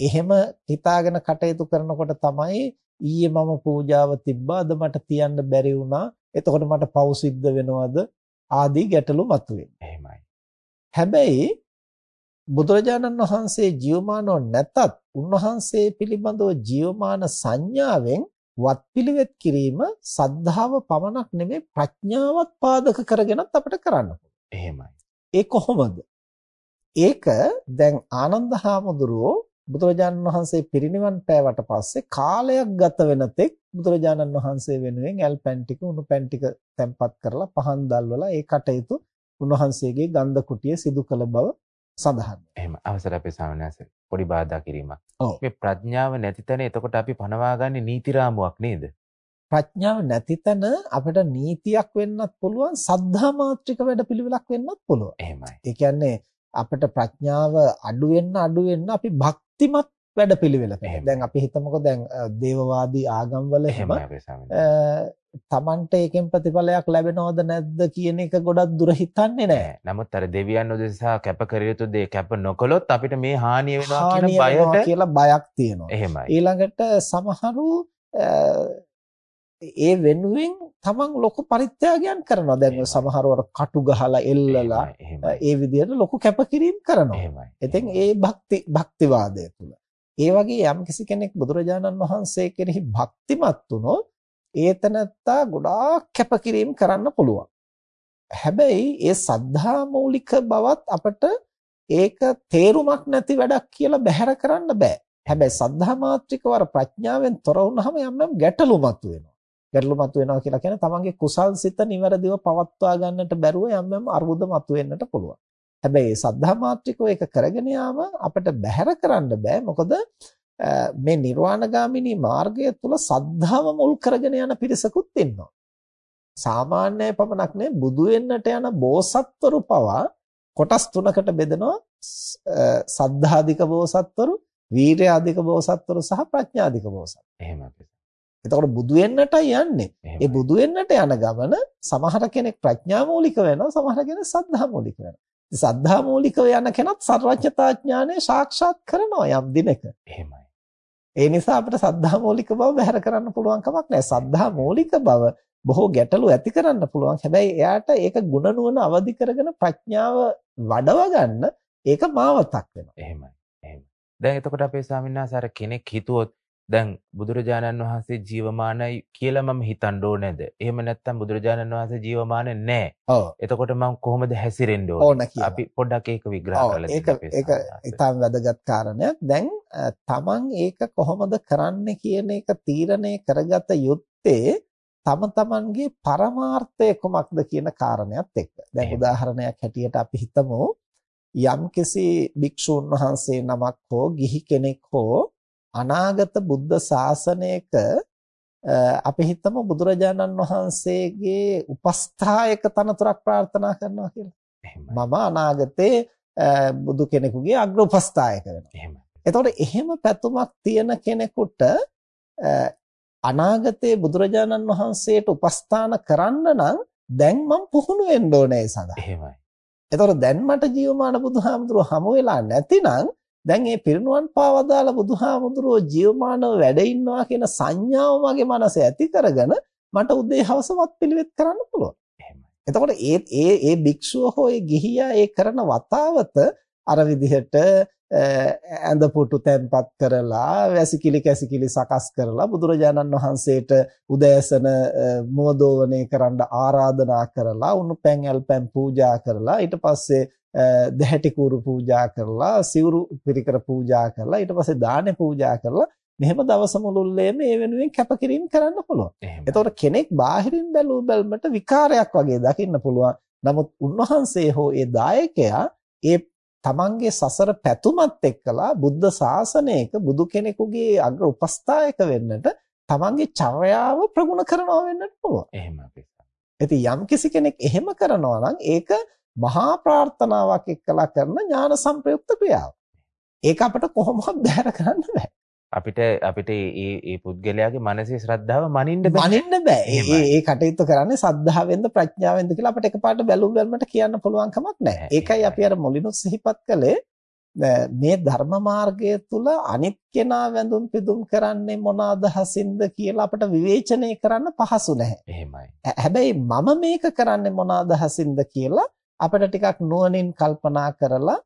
එහෙම හිතාගෙන කටයුතු කරනකොට තමයි ඊයේ මම පූජාව තිබ්බා අද මට තියන්න බැරි වුණා. එතකොට මට පව් සිද්ධ වෙනවද? ආදී ගැටලු මතුවෙන්නේ. එහෙමයි. හැබැයි බුදුරජාණන් වහන්සේ ජීවමානව නැතත් උන්වහන්සේ පිළිබඳව ජීවමාන සංඥාවෙන් වත්පිළිවෙත් කිරීම සද්ධාව පමණක් නෙමෙයි ප්‍රඥාවත් පාදක කරගෙනත් අපිට කරන්න එහෙමයි. ඒ කොහොමද? ඒක දැන් ආනන්ද හාමුදුරුවෝ බුදුරජාණන් වහන්සේ පිරිනිවන් පෑවට පස්සේ කාලයක් ගත වෙන තෙක් බුදුරජාණන් වහන්සේ වෙනුවෙන් ඇල් පැන් ටික උණු පැන් ටික තැම්පත් කරලා පහන් දැල්වලා ඒ කටයුතු උන්වහන්සේගේ ගන්ධ කුටිය සිදු කළ බව සඳහන්. එහෙම අවසර අපේ ස්වාමීන් පොඩි බාධා කිරීමක්. මේ ප්‍රඥාව නැති තැන එතකොට අපි පනවාගන්නේ නීති රාමුවක් නේද? ප්‍රඥාව නැති තැන අපිට නීතියක් වෙන්නත් පුළුවන් සද්ධා මාත්‍රික වැඩපිළිවෙලක් වෙන්නත් පුළුවන්. එහෙමයි. ඒ කියන්නේ අපිට ප්‍රඥාව අඩු වෙන්න අඩු වෙන්න අපි භක්තිමත් වැඩපිළිවෙලක. දැන් අපි හිතමුකෝ දැන් දේවවාදී ආගම්වල එහෙම තමන්ට ඒකෙන් ප්‍රතිඵලයක් ලැබෙනවද නැද්ද කියන එක ගොඩක් දුර හිතන්නේ නැහැ. නමුත් අර දෙවියන් උදෙසා කැප කර යුතු දේ කැප නොකළොත් අපිට මේ හානිය වෙනවා කියන බයට කියලා බයක් තියෙනවා. එහෙමයි. ඊළඟට සමහරු ඒ වෙනුවෙන් තමන් ලොකු පරිත්‍යාගයන් කරනවා. දැන් සමහරව කටු ගහලා එල්ලලා. ඒ විදිහට ලොකු කැපකිරීම කරනවා. ඉතින් ඒ භක්ති භක්තිවාදය තුල. ඒ වගේ යම්කිසි කෙනෙක් බුදුරජාණන් වහන්සේ කෙරෙහි භක්තිමත් වුණොත් ඒතනත්තා ගොඩාක් කැපකිරීම කරන්න පුළුවන්. හැබැයි ඒ සද්ධා මූලික බවත් අපට ඒක තේරුමක් නැති වැඩක් කියලා බැහැර කරන්න බෑ. හැබැයි සද්ධා මාත්‍රිකවර ප්‍රඥාවෙන් තොර වුණාම යම් යම් ගැටලු මතුවෙනවා. ගැටලු මතුවෙනවා කියලා කියන්නේ තමන්ගේ කුසල් සිත නිවැරදිව පවත්වා ගන්නට බැරුව යම් යම් අර්බුද මතුවෙන්නට පුළුවන්. හැබැයි සද්ධා මාත්‍රිකව ඒක කරගෙන යාම අපිට බැහැර කරන්න බෑ. මොකද මේ නිර්වාණගාමිනී මාර්ගය තුල සද්ධාව මුල් කරගෙන යන පිරිසකුත් ඉන්නවා. සාමාන්‍ය පමණක් නේ බුදු වෙන්නට යන බෝසත්වරු පවා කොටස් තුනකට බෙදනවා සද්ධාධික බෝසත්වරු, වීර්‍යාධික බෝසත්වරු සහ ප්‍රඥාධික බෝසත්. එහෙමයි. එතකොට බුදු වෙන්නටයි යන්නේ. ඒ බුදු වෙන්නට යන ගමන සමහර කෙනෙක් ප්‍රඥා මූලික වෙනවා, සමහර කෙනෙක් සද්ධා මූලික වෙනවා. සද්ධා මූලිකව යන කෙනත් සර්වඥතා ඥානය සාක්ෂාත් කරනවා යම් දිනක. එහෙමයි. ඒ නිසා අපිට සද්ධා මූලික බව බැහැර කරන්න පුළුවන් කමක් නැහැ. සද්ධා මූලික බව බොහෝ ගැටලු ඇති කරන්න පුළුවන්. හැබැයි එයාට ඒක නුවණ අවදි කරගෙන ප්‍රඥාව වඩව ගන්න ඒක මාවතක් වෙනවා. එහෙමයි. එහෙමයි. දැන් එතකොට අපේ ස්වාමීන් වහන්සේ අර කෙනෙක් හිතුවොත් දැන් බුදුරජාණන් වහන්සේ ජීවමානයි කියලා මම හිතන්න ඕනේද? එහෙම නැත්නම් බුදුරජාණන් වහන්සේ ජීවමාන නැහැ. ඔව්. එතකොට මම කොහොමද හැසිරෙන්න ඕන. අපි පොඩ්ඩක් ඒක විග්‍රහ කරලා ඒක ඒක. ඉතාම වැදගත් කාරණයක්. දැන් තමන් ඒක කොහොමද කරන්නේ කියන එක තීරණය කරගත යුත්තේ තම තමන්ගේ පරමාර්ථය කුමක්ද කියන කාරණයක් එක්ක. දැන්. උදාහරණයක් හැටියට අපි හිතමු යම්කිසි භික්ෂූන් වහන්සේ නමක් හෝ ගිහි කෙනෙක් හෝ අනාගත බුද්ධ ශාසනයක අපි හිතමු බුදුරජාණන් වහන්සේගේ උපස්ථායක තනතුරක් ප්‍රාර්ථනා කරනවා කියලා. මම අනාගතේ බුදු කෙනෙකුගේ අග්‍ර උපස්ථායක වෙනවා. එහෙමයි. එතකොට එහෙම පැතුමක් තියෙන කෙනෙකුට අනාගතයේ බුදුරජාණන් වහන්සේට උපස්ථාන කරන්න නම් දැන් මම පුහුණු වෙන්න ඕනේ සඳහා. එහෙමයි. එතකොට දැන් මට ජීවමාන බුදුහාමුදුරුව හමු වෙලා නැතිනම් දැන් මේ පිරිනුවන් පාවදාල බුදුහාමුදුරුව ජීවමානව වැඩ ඉන්නවා කියන සංඥාව මගේ මනසේ ඇති කරගෙන මට උදේ හවසවත් පිළිවෙත් කරන්න පුළුවන්. එහෙමයි. එතකොට ඒ ඒ ඒ භික්ෂුව හෝ ඒ ගිහියා ඒ කරන වතාවත අර විදිහට ඇඳ පුටු තැන්පත් කරලා වැසිකිලි කැසිකිලි සකස් කරලා බුදුරජාණන් වහන්සේට උදෑසන මුවදෝවණය කරන්න ආරාධනා කරලා උණු පැන් ඇල් පැන් පූජා කරලා ඊට පස්සේ දෙහැටි කූරු පූජා කරලා සිවුරු පිරිකර පූජා කරලා ඊට පස්සේ දානේ පූජා කරලා මෙහෙම දවස මුළුල්ලේම ඒ වෙනුවෙන් කැපකිරීම කරන්න පුළුවන්. එතකොට කෙනෙක් බාහිරින් බැලූ බැලමට විකාරයක් වගේ දකින්න පුළුවන්. නමුත් උන්වහන්සේ හෝ ඒ දායකයා ඒ තමන්ගේ සසර පැතුමත් එක්කලා බුද්ධ ශාසනයක බුදු කෙනෙකුගේ අග්‍ර උපස්ථායක වෙන්නට තමන්ගේ චර්යාව ප්‍රගුණ කරනවා වෙන්නත් පුළුවන්. එහෙම අපි. ඉතින් යම් කිසි කෙනෙක් එහෙම කරනවා නම් ඒක මහා ප්‍රාර්ථනාවක් එක්කලා කරන ඥාන සංප්‍රයුක්ත ක්‍රියාව. ඒක අපිට කොහොමවත් බැහැර කරන්න බෑ. අපිට අපිට ඒ ඒ පුද්ගලයාගේ මනසේ ශ්‍රද්ධාව මනින්න බෑ. මනින්න බෑ. ඒ ඒ කටයුතු කරන්නේ සද්ධාවෙන්ද ප්‍රඥාවෙන්ද කියලා අපිට එකපාරට බැලුම් බැලමට කියන්න පුළුවන් කමක් නැහැ. ඒකයි අපි අර මුලිනුත් සිහිපත් කළේ මේ ධර්ම මාර්ගය තුල අනිත් කෙනා වැඳුම් පිදුම් කරන්නේ මොන අදහසින්ද කියලා අපිට විවේචනය කරන්න පහසු නැහැ. එහෙමයි. හැබැයි මම මේක කරන්නේ මොන අදහසින්ද කියලා අපිට ටිකක් නුවණින් කල්පනා කරලා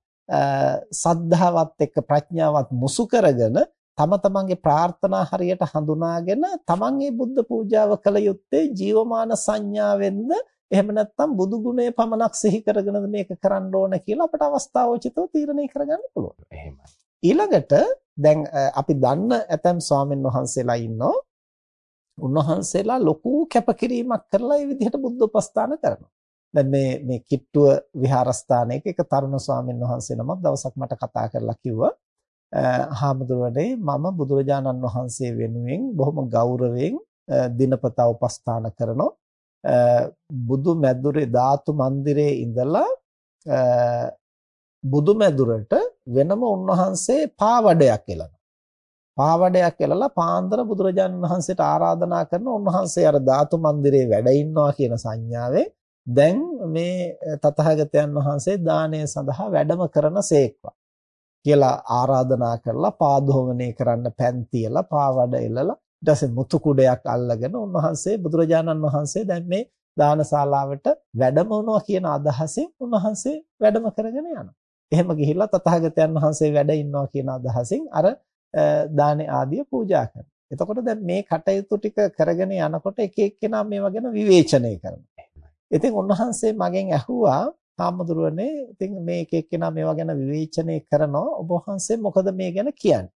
සද්ධාවත් එක්ක ප්‍රඥාවත් මුසු කරගෙන තම තමන්ගේ ප්‍රාර්ථනා හරියට හඳුනාගෙන තමන් මේ බුද්ධ පූජාව කළ යුත්තේ ජීවමාන සංඥාවෙන්ද එහෙම නැත්නම් බුදු ගුණය පමණක් සිහි කරගෙනද මේක කරන්න ඕන කියලා අපට අවස්ථාවෝචිතව තීරණය කරගන්න පුළුවන්. එහෙමයි. ඊළඟට දැන් අපි දන්න ඇතම් ස්වාමීන් වහන්සේලා ඉන්නෝ උන්වහන්සේලා ලොකු කැපකිරීමක් කරලා මේ විදිහට බුද්ධ උපස්ථාන කරනවා. දැන් මේ මේ කිට්ටුව විහාරස්ථානයක එක තරුණ ස්වාමීන් වහන්සේ නමක් දවසක් මට කතා කරලා කිව්වා හාමුදුරුවනේ මම බුදුරජාණන් වහන්සේ වෙනුවෙන් බොහොම ගෞරවයෙන් දිනපතා උපස්ථාන කරනවා බුදු මැදුරේ ධාතු මන්දිරයේ ඉඳලා බුදු මැදුරට වෙනම උන්වහන්සේ පාවඩයක් එළනවා. පාවඩයක් එළලා පාන්දර බුදුරජාණන් වහන්සේට ආරාධනා කරන උන්වහන්සේ අර ධාතු මන්දිරේ වැඩ ඉන්නවා කියන සංඥාවේ දැන් මේ තථාගතයන් වහන්සේ දානය සඳහා වැඩම කරන සේක්වා කියලා ආරාධනා කරලා පාදෝවණය කරන්න පෑන් තියලා පාවඩ එළලා ඊට පස්සේ මුතු කුඩයක් අල්ලගෙන උන්වහන්සේ බුදුරජාණන් වහන්සේ දැන් මේ දානශාලාවට වැඩම වුණා කියන අදහසින් උන්වහන්සේ වැඩම කරගෙන යනවා. එහෙම ගිහිල්ලා තථාගතයන් වහන්සේ වැඩ ඉන්නවා කියන අදහසින් අර දානේ ආදිය පූජා කරනවා. එතකොට දැන් මේ කටයුතු ටික කරගෙන යනකොට එක එක්කෙනා මේවා ගැන විවේචනය කරනවා. ඉතින් උන්වහන්සේ මගෙන් ඇහුවා "හාමුදුරුවනේ, ඉතින් මේ එක එක්කෙනා මේවා ගැන විවේචනය කරනවා. ඔබ වහන්සේ මොකද මේ ගැන කියන්නේ?"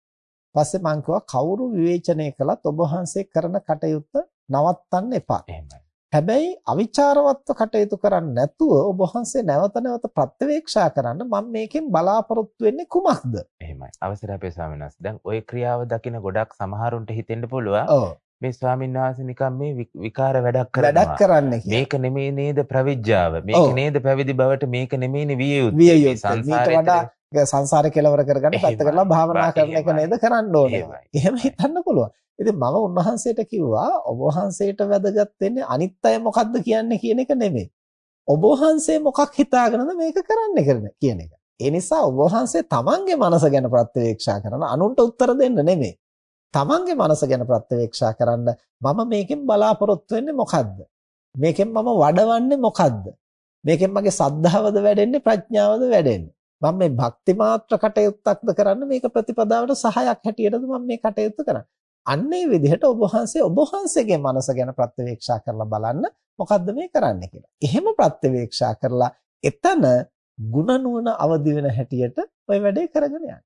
පස්සේ මං කවුරු විවේචනය කළත් ඔබ වහන්සේ කරන කටයුත්ත නවත්තන්න එපා. හැබැයි අවිචාරවත්ව කටයුතු කරන්නේ නැතුව ඔබ වහන්සේ නැවත නැවත ප්‍රත්‍යවේක්ෂා කරන්න මම මේකෙන් බලාපොරොත්තු වෙන්නේ කුමක්ද? එහෙමයි. අවසරයි අපේ ස්වාමීන් වහන්සේ. දැන් ওই ක්‍රියාව දකින ගොඩක් සමහරුන්ට හිතෙන්න පුළුවන්. මේ ස්වාමීන් වහන්සේ නිකන් මේ විකාර වැඩක් කරනවා. වැඩක් කරන්නේ මේක නෙමෙයි නේද ප්‍රවිජ්ජාව. මේක නේද පැවිදි බවට මේක නෙමෙයිනේ විය යුත්තේ. විය යුත්තේ. මීට වඩා සංසාරේ කෙලවර කරගන්න පැත්ත කරලා භාවනා කරන එක නේද කරන්න ඕනේ. එහෙම හිතන්න පුළුවන්. ඉතින් මම උන්වහන්සේට කිව්වා ඔබ වහන්සේට වැදගත් වෙන්නේ අනිත් අය මොකද්ද කියන්නේ කියන එක නෙමෙයි. ඔබ වහන්සේ මොකක් හිතාගෙනද මේක කරන්නේ කරන කියන එක. ඒ නිසා ඔබ වහන්සේ තමන්ගේ මනස ගැන ප්‍රත්‍යවේක්ෂා කරන අනුන්ට උත්තර දෙන්න නෙමෙයි. තමන්ගේ මනස ගැන ප්‍රත්‍යවේක්ෂා කරන්න මම මේකෙන් බලාපොරොත්තු වෙන්නේ මොකද්ද? මේකෙන් මම වඩවන්නේ මොකද්ද? මේකෙන් මගේ සද්ධාවද වැඩෙන්නේ ප්‍රඥාවද වැඩෙන්නේ? මම මේ භක්ති මාත්‍ර කටයුත්තක්ද කරන්න මේක ප්‍රතිපදාවට සහායක් හැටියටද මම මේ කටයුත්ත කරන්නේ. අන්න ඒ විදිහට ඔබ වහන්සේ ඔබ වහන්සේගේ මනස ගැන ප්‍රත්‍යවේක්ෂා කරලා බලන්න මොකද්ද මේ කරන්න කියලා. එහෙම ප්‍රත්‍යවේක්ෂා කරලා එතන ಗುಣ නුවණ අවදි වෙන හැටියට ওই වැඩේ කරගෙන යන්න.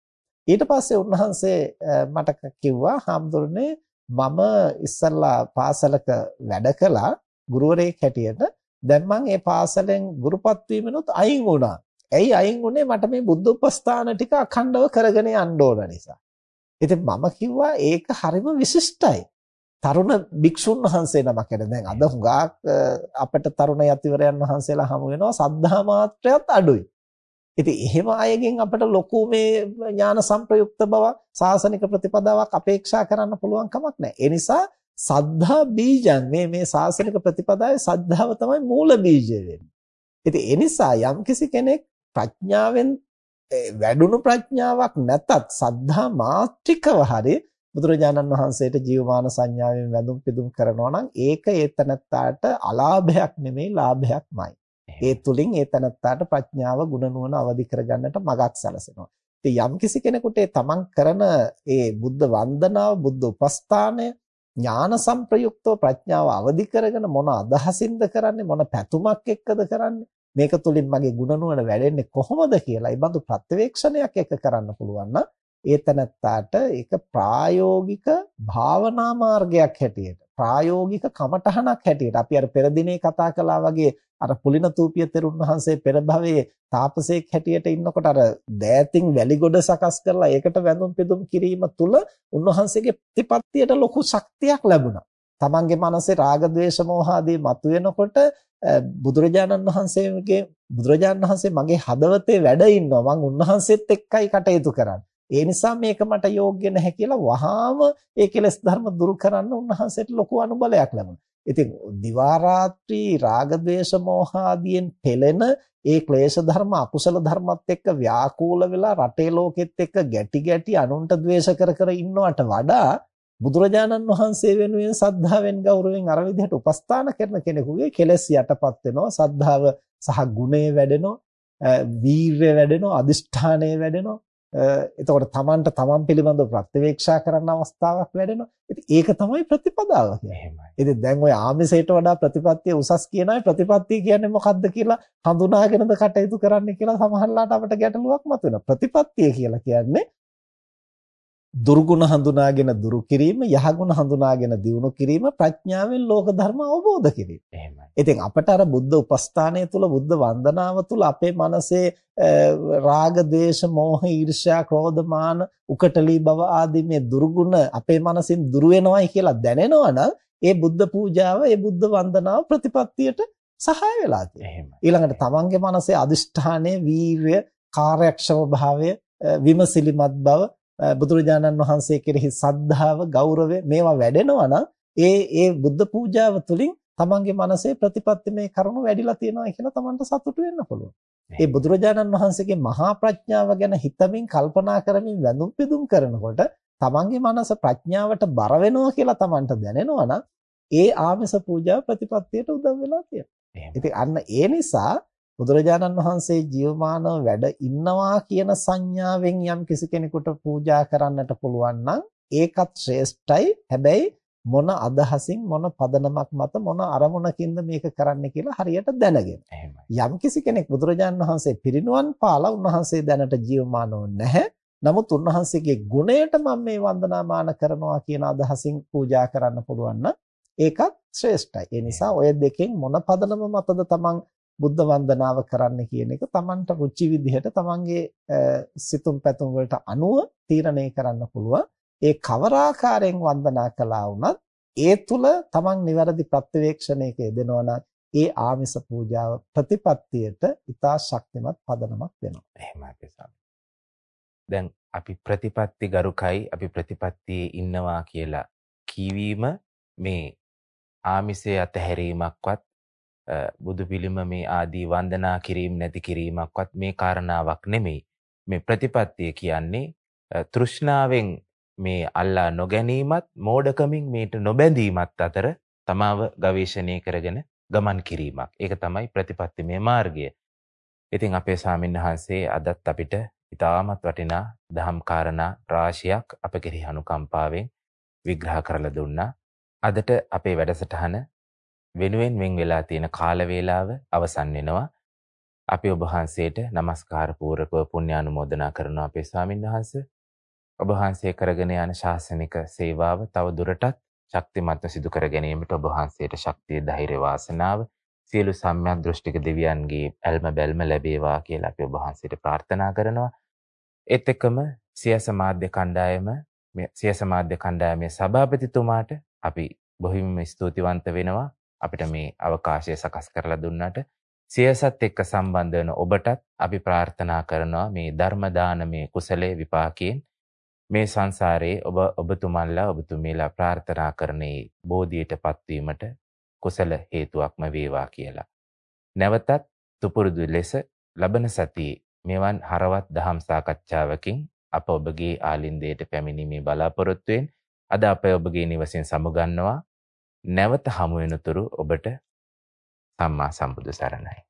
ඊට පස්සේ උන්වහන්සේ මට කිව්වා හාමුදුරනේ මම ඉස්සල්ලා පාසලක වැඩ කළා ගුරුවරයෙක් හැටියට දැන් මම ඒ පාසලෙන් ගුරුපත් වීමනොත් අයින් වුණා. ඇයි අයින් වුනේ මට මේ බුද්ධ උපස්ථාන ටික අඛණ්ඩව කරගෙන යන්න ඕන නිසා. ඉතින් මම කිව්වා ඒක හරිම විශිෂ්ටයි. තරුණ භික්ෂුන් වහන්සේ නමක් ගැන දැන් අද හුඟක් අපිට තරුණ යතිවරයන් වහන්සේලා හමු වෙනවා සද්ධා මාත්‍රයත් අඩුයි. ඉතින් එහෙම අයගෙන් අපිට ලොකු මේ ඥාන සංප්‍රයුක්ත බව සාසනික ප්‍රතිපදාවක් අපේක්ෂා කරන්න පුළුවන් කමක් නැහැ. ඒ නිසා සද්ධා බීජං මේ මේ සාසනික ප්‍රතිපදාවේ සද්ධාව තමයි මූල බීජය වෙන්නේ. ඉතින් ඒ නිසා යම්කිසි කෙනෙක් ප්‍රඥාවෙන් වැඩුණු ප්‍රඥාවක් නැතත් සද්ධා මාත්‍රිකව හරි බුදුරජාණන් වහන්සේට ජීවමාන සංඥාවෙන් වැඳුම් පිදුම් කරනවා නම් ඒක ඒතනත්තාට අලාභයක් නෙමෙයි ලාභයක්මයි. ඒ තුලින් ඒතනත්තාට ප්‍රඥාව ගුණ නුවණ අවදි කරගන්නට මගක් සැලසෙනවා. ඉතින් යම්කිසි කෙනෙකුට තමන් කරන ඒ බුද්ධ වන්දනාව බුද්ධ උපස්ථානය ඥාන සංප්‍රයුක්තව ප්‍රඥාව අවදි කරගෙන මොන අදහසින්ද කරන්නේ මොන පැතුමක් එක්කද කරන්නේ මේක තුලින් මගේ ගුණ වැඩෙන්නේ කොහොමද කියලා ඒ බඳු ප්‍රත්‍යවේක්ෂණයක් එක කරන්න පුළුවන් නම් ඒ තනත්තාට ඒක ප්‍රායෝගික භාවනා මාර්ගයක් හැටියට ප්‍රායෝගික කමටහනක් හැටියට. අපි අර පෙර දිනේ කතා කළා වගේ අර පුලින තූපිය තෙරුන් වහන්සේ පෙර භවයේ තාපසේක් හැටියට ඉන්නකොට අර දෑතින් වැලිගොඩ සකස් කරලා ඒකට වැඳුම් පිදුම් කිරීම තුළ උන්වහන්සේගේ ප්‍රතිපත්තියට ලොකු ශක්තියක් ලැබුණා. තමන්ගේ මනසේ රාග ద్వේෂ මෝහ ආදී මතුවෙනකොට බුදුරජාණන් වහන්සේගේ බුදුරජාණන් වහන්සේ මගේ හදවතේ වැඩ ඉන්නවා. මං උන්වහන්සේත් එක්කයි කටයුතු කරන්නේ. ඒ නිසා මේක මට යෝග්‍ය නැහැ කියලා වහාම ඒ කෙලෙස් ධර්ම දුරු කරන්න උන්වහන්සේට ලොකු අනුබලයක් ලැබුණා. ඉතින් දිවා රාත්‍රී රාග ద్వේෂ මෝහ ආදියෙන් පෙළෙන ඒ ක්ලේශ ධර්ම අකුසල ධර්මත් එක්ක ව්‍යාකූල වෙලා රටේ ලෝකෙත් එක්ක ගැටි ගැටි අනුන්ට ද්වේෂ කර කර ඉන්නවට වඩා බුදුරජාණන් වහන්සේ වෙනුවෙන් සද්ධාවෙන් ගෞරවයෙන් අර විදිහට උපස්ථාන කරන කෙනෙකුගේ කෙලෙස් යටපත් වෙනවා සද්ධාව සහ ගුණය වැඩෙනවා වීරය වැඩෙනවා අදිෂ්ඨානය වැඩෙනවා එතකොට Tamanට Taman පිළිබඳව ප්‍රත්‍යවේක්ෂා කරන්න අවස්ථාවක් වැඩෙනවා. ඉතින් ඒක තමයි ප්‍රතිපදාව කියන්නේ. ඉතින් දැන් ওই ආමිසයට වඩා ප්‍රතිපත්තිය උසස් කියන අය ප්‍රතිපත්තිය කියන්නේ මොකක්ද කියලා හඳුනාගෙනද කටයුතු කරන්න කියලා සමහරලාට අපිට ගැටලුවක් මතුවෙනවා. ප්‍රතිපත්තිය කියලා කියන්නේ දුර්ගුණ හඳුනාගෙන දුරු කිරීම යහගුණ හඳුනාගෙන දියුණු කිරීම ප්‍රඥාවෙන් ලෝක ධර්ම අවබෝධ කිරීම. එහෙමයි. ඉතින් අපට අර බුද්ධ උපස්ථානය තුල බුද්ධ වන්දනාව තුල අපේ මනසේ රාග, ద్వේෂ, මෝහ, ඊර්ෂ්‍යා, ක්‍රෝධ, මාන, උකටලී බව ආදී මේ දුර්ගුණ අපේ මනසින් දුරු වෙනවයි කියලා දැනෙනවා නම් ඒ බුද්ධ පූජාව, ඒ බුද්ධ වන්දනාව ප්‍රතිපත්තියට සහාය වෙලා තියෙනවා. ඊළඟට තමන්ගේ මනසේ අදිෂ්ඨානය, වීර්ය, කාර්යක්ෂම භාවය, විමසිලිමත් බව බුදුරජාණන් වහන්සේ කෙරෙහි සද්ධාව ගෞරවය මේවා වැඩෙනවා නම් ඒ ඒ බුද්ධ පූජාව තුළින් තමන්ගේ මනසේ ප්‍රතිපත්තිමේ කරුණු වැඩිලා තියෙනවා කියලා තමන්ට සතුටු වෙන්න පුළුවන්. ඒ බුදුරජාණන් වහන්සේගේ මහා ප්‍රඥාව ගැන හිතමින් කල්පනා කරමින් වැඳුම් පිදුම් කරනකොට තමන්ගේ මනස ප්‍රඥාවට බර වෙනවා කියලා තමන්ට දැනෙනවා නම් ඒ ආමස පූජාව ප්‍රතිපත්තියට උදව් වෙලා තියෙනවා. ඉතින් අන්න ඒ නිසා බුදුරජාණන් වහන්සේ ජීවමානව වැඩ ඉන්නවා කියන සංඥාවෙන් යම් කිසි කෙනෙකුට පූජා කරන්නට පුළුවන් නම් ඒකත් ශ්‍රේෂ්ඨයි. හැබැයි මොන අදහසින් මොන පදනමක් මත මොන අරමුණකින්ද මේක කරන්න කියලා හරියට දැනගෙන. යම් කිසි කෙනෙක් බුදුරජාණන් වහන්සේ පිරිනුවන් පාලා උන්වහන්සේ දැනට ජීවමානව නැහැ. නමුත් උන්වහන්සේගේ ගුණයට මම මේ වන්දනාමාන කරනවා කියන අදහසින් පූජා කරන්න පුළුවන් ඒකත් ශ්‍රේෂ්ඨයි. ඒ නිසා ඔය දෙකෙන් මොන පදනම මතද තමන් බුද්ධ වන්දනාව කරන්න කියන එක Tamanට රුචි විදිහට Tamanගේ සිතුම් පැතුම් වලට අනුව තීරණය කරන්න පුළුවන්. ඒ කවර ආකාරයෙන් වන්දනා කළා වුණත් ඒ තුල Taman නිවැරදි ප්‍රත්‍යවේක්ෂණයක යෙදෙනවා නම් ඒ ආමිස පූජාව ප්‍රතිපත්තියට ඉතා ශක්තිමත් පදනමක් වෙනවා. එහෙමයි අපේ දැන් අපි ප්‍රතිපත්ති ගරුකයි අපි ප්‍රතිපත්තියේ ඉන්නවා කියලා කීවීම මේ ආමිසයේ අතහැරීමක්වත් බුදු පිළිම මේ ආදී වන්දනා කිරීම නැති කිරීමක්වත් මේ කාරණාවක් නෙමෙයි. මේ ප්‍රතිපත්තිය කියන්නේ තෘෂ්ණාවෙන් මේ අල්ලා නොගැනීමත් මෝඩකමින් මේට නොබැඳීමත් අතර තමාව ගවේෂණය කරගෙන ගමන් කිරීමක්. ඒක තමයි ප්‍රතිපත්තිමය මාර්ගය. ඉතින් අපේ ස්වාමීන් වහන්සේ අදත් අපිට ඉතාමත් වටිනා දහම් කාරණා රාශියක් අප කෙරෙහි අනුකම්පාවෙන් විග්‍රහ කරලා දුන්නා. අදට අපේ වැඩසටහන වෙනුවෙන් වෙන් වෙලා තියෙන කාල වේලාව අවසන් වෙනවා. අපි ඔබ වහන්සේට নমස්කාර පූර්වකව පුණ්‍යානුමෝදනා කරනවා අපේ ස්වාමින් වහන්සේ. ඔබ වහන්සේ කරගෙන යන ශාසනික සේවාව තව දුරටත් ශක්තිමත්ව සිදු කර ගැනීමට ඔබ වහන්සේට ශක්තිය ධෛර්ය වාසනාව සියලු සම්‍යක් දෘෂ්ටික දෙවියන්ගේ ඇල්ම බැල්ම ලැබේවා කියලා අපි ඔබ වහන්සේට ප්‍රාර්ථනා කරනවා. ඒත් එක්කම සියස මාධ්‍ය කණ්ඩායම සියස මාධ්‍ය කණ්ඩායමේ සභාපතිතුමාට අපි බොහොම ස්තුතිවන්ත වෙනවා. අපිට මේ අවකාශය සකස් කරලා දුන්නට සියසත් එක්ක සම්බන්ධ වෙන ඔබටත් අපි ප්‍රාර්ථනා කරනවා මේ ධර්ම දානමේ කුසලයේ විපාකයෙන් මේ සංසාරයේ ඔබ ඔබතුමන්ලා ඔබතුමීලා ප්‍රාර්ථනා කරන්නේ බෝධියටපත් වීමට කුසල හේතුවක්ම වේවා කියලා. නැවතත් තුපුරුදු ලෙස ලබන සතියේ මෙවන් හරවත් දහම් සාකච්ඡාවකින් අප ඔබගේ ආලින්දයට පැමිණීමේ බලාපොරොත්තුවෙන් අද අප ඔබගේ නිවසින් සමුගන්නවා නැවත හමු වෙනතුරු ඔබට සම්මා සම්බුදු සරණයි.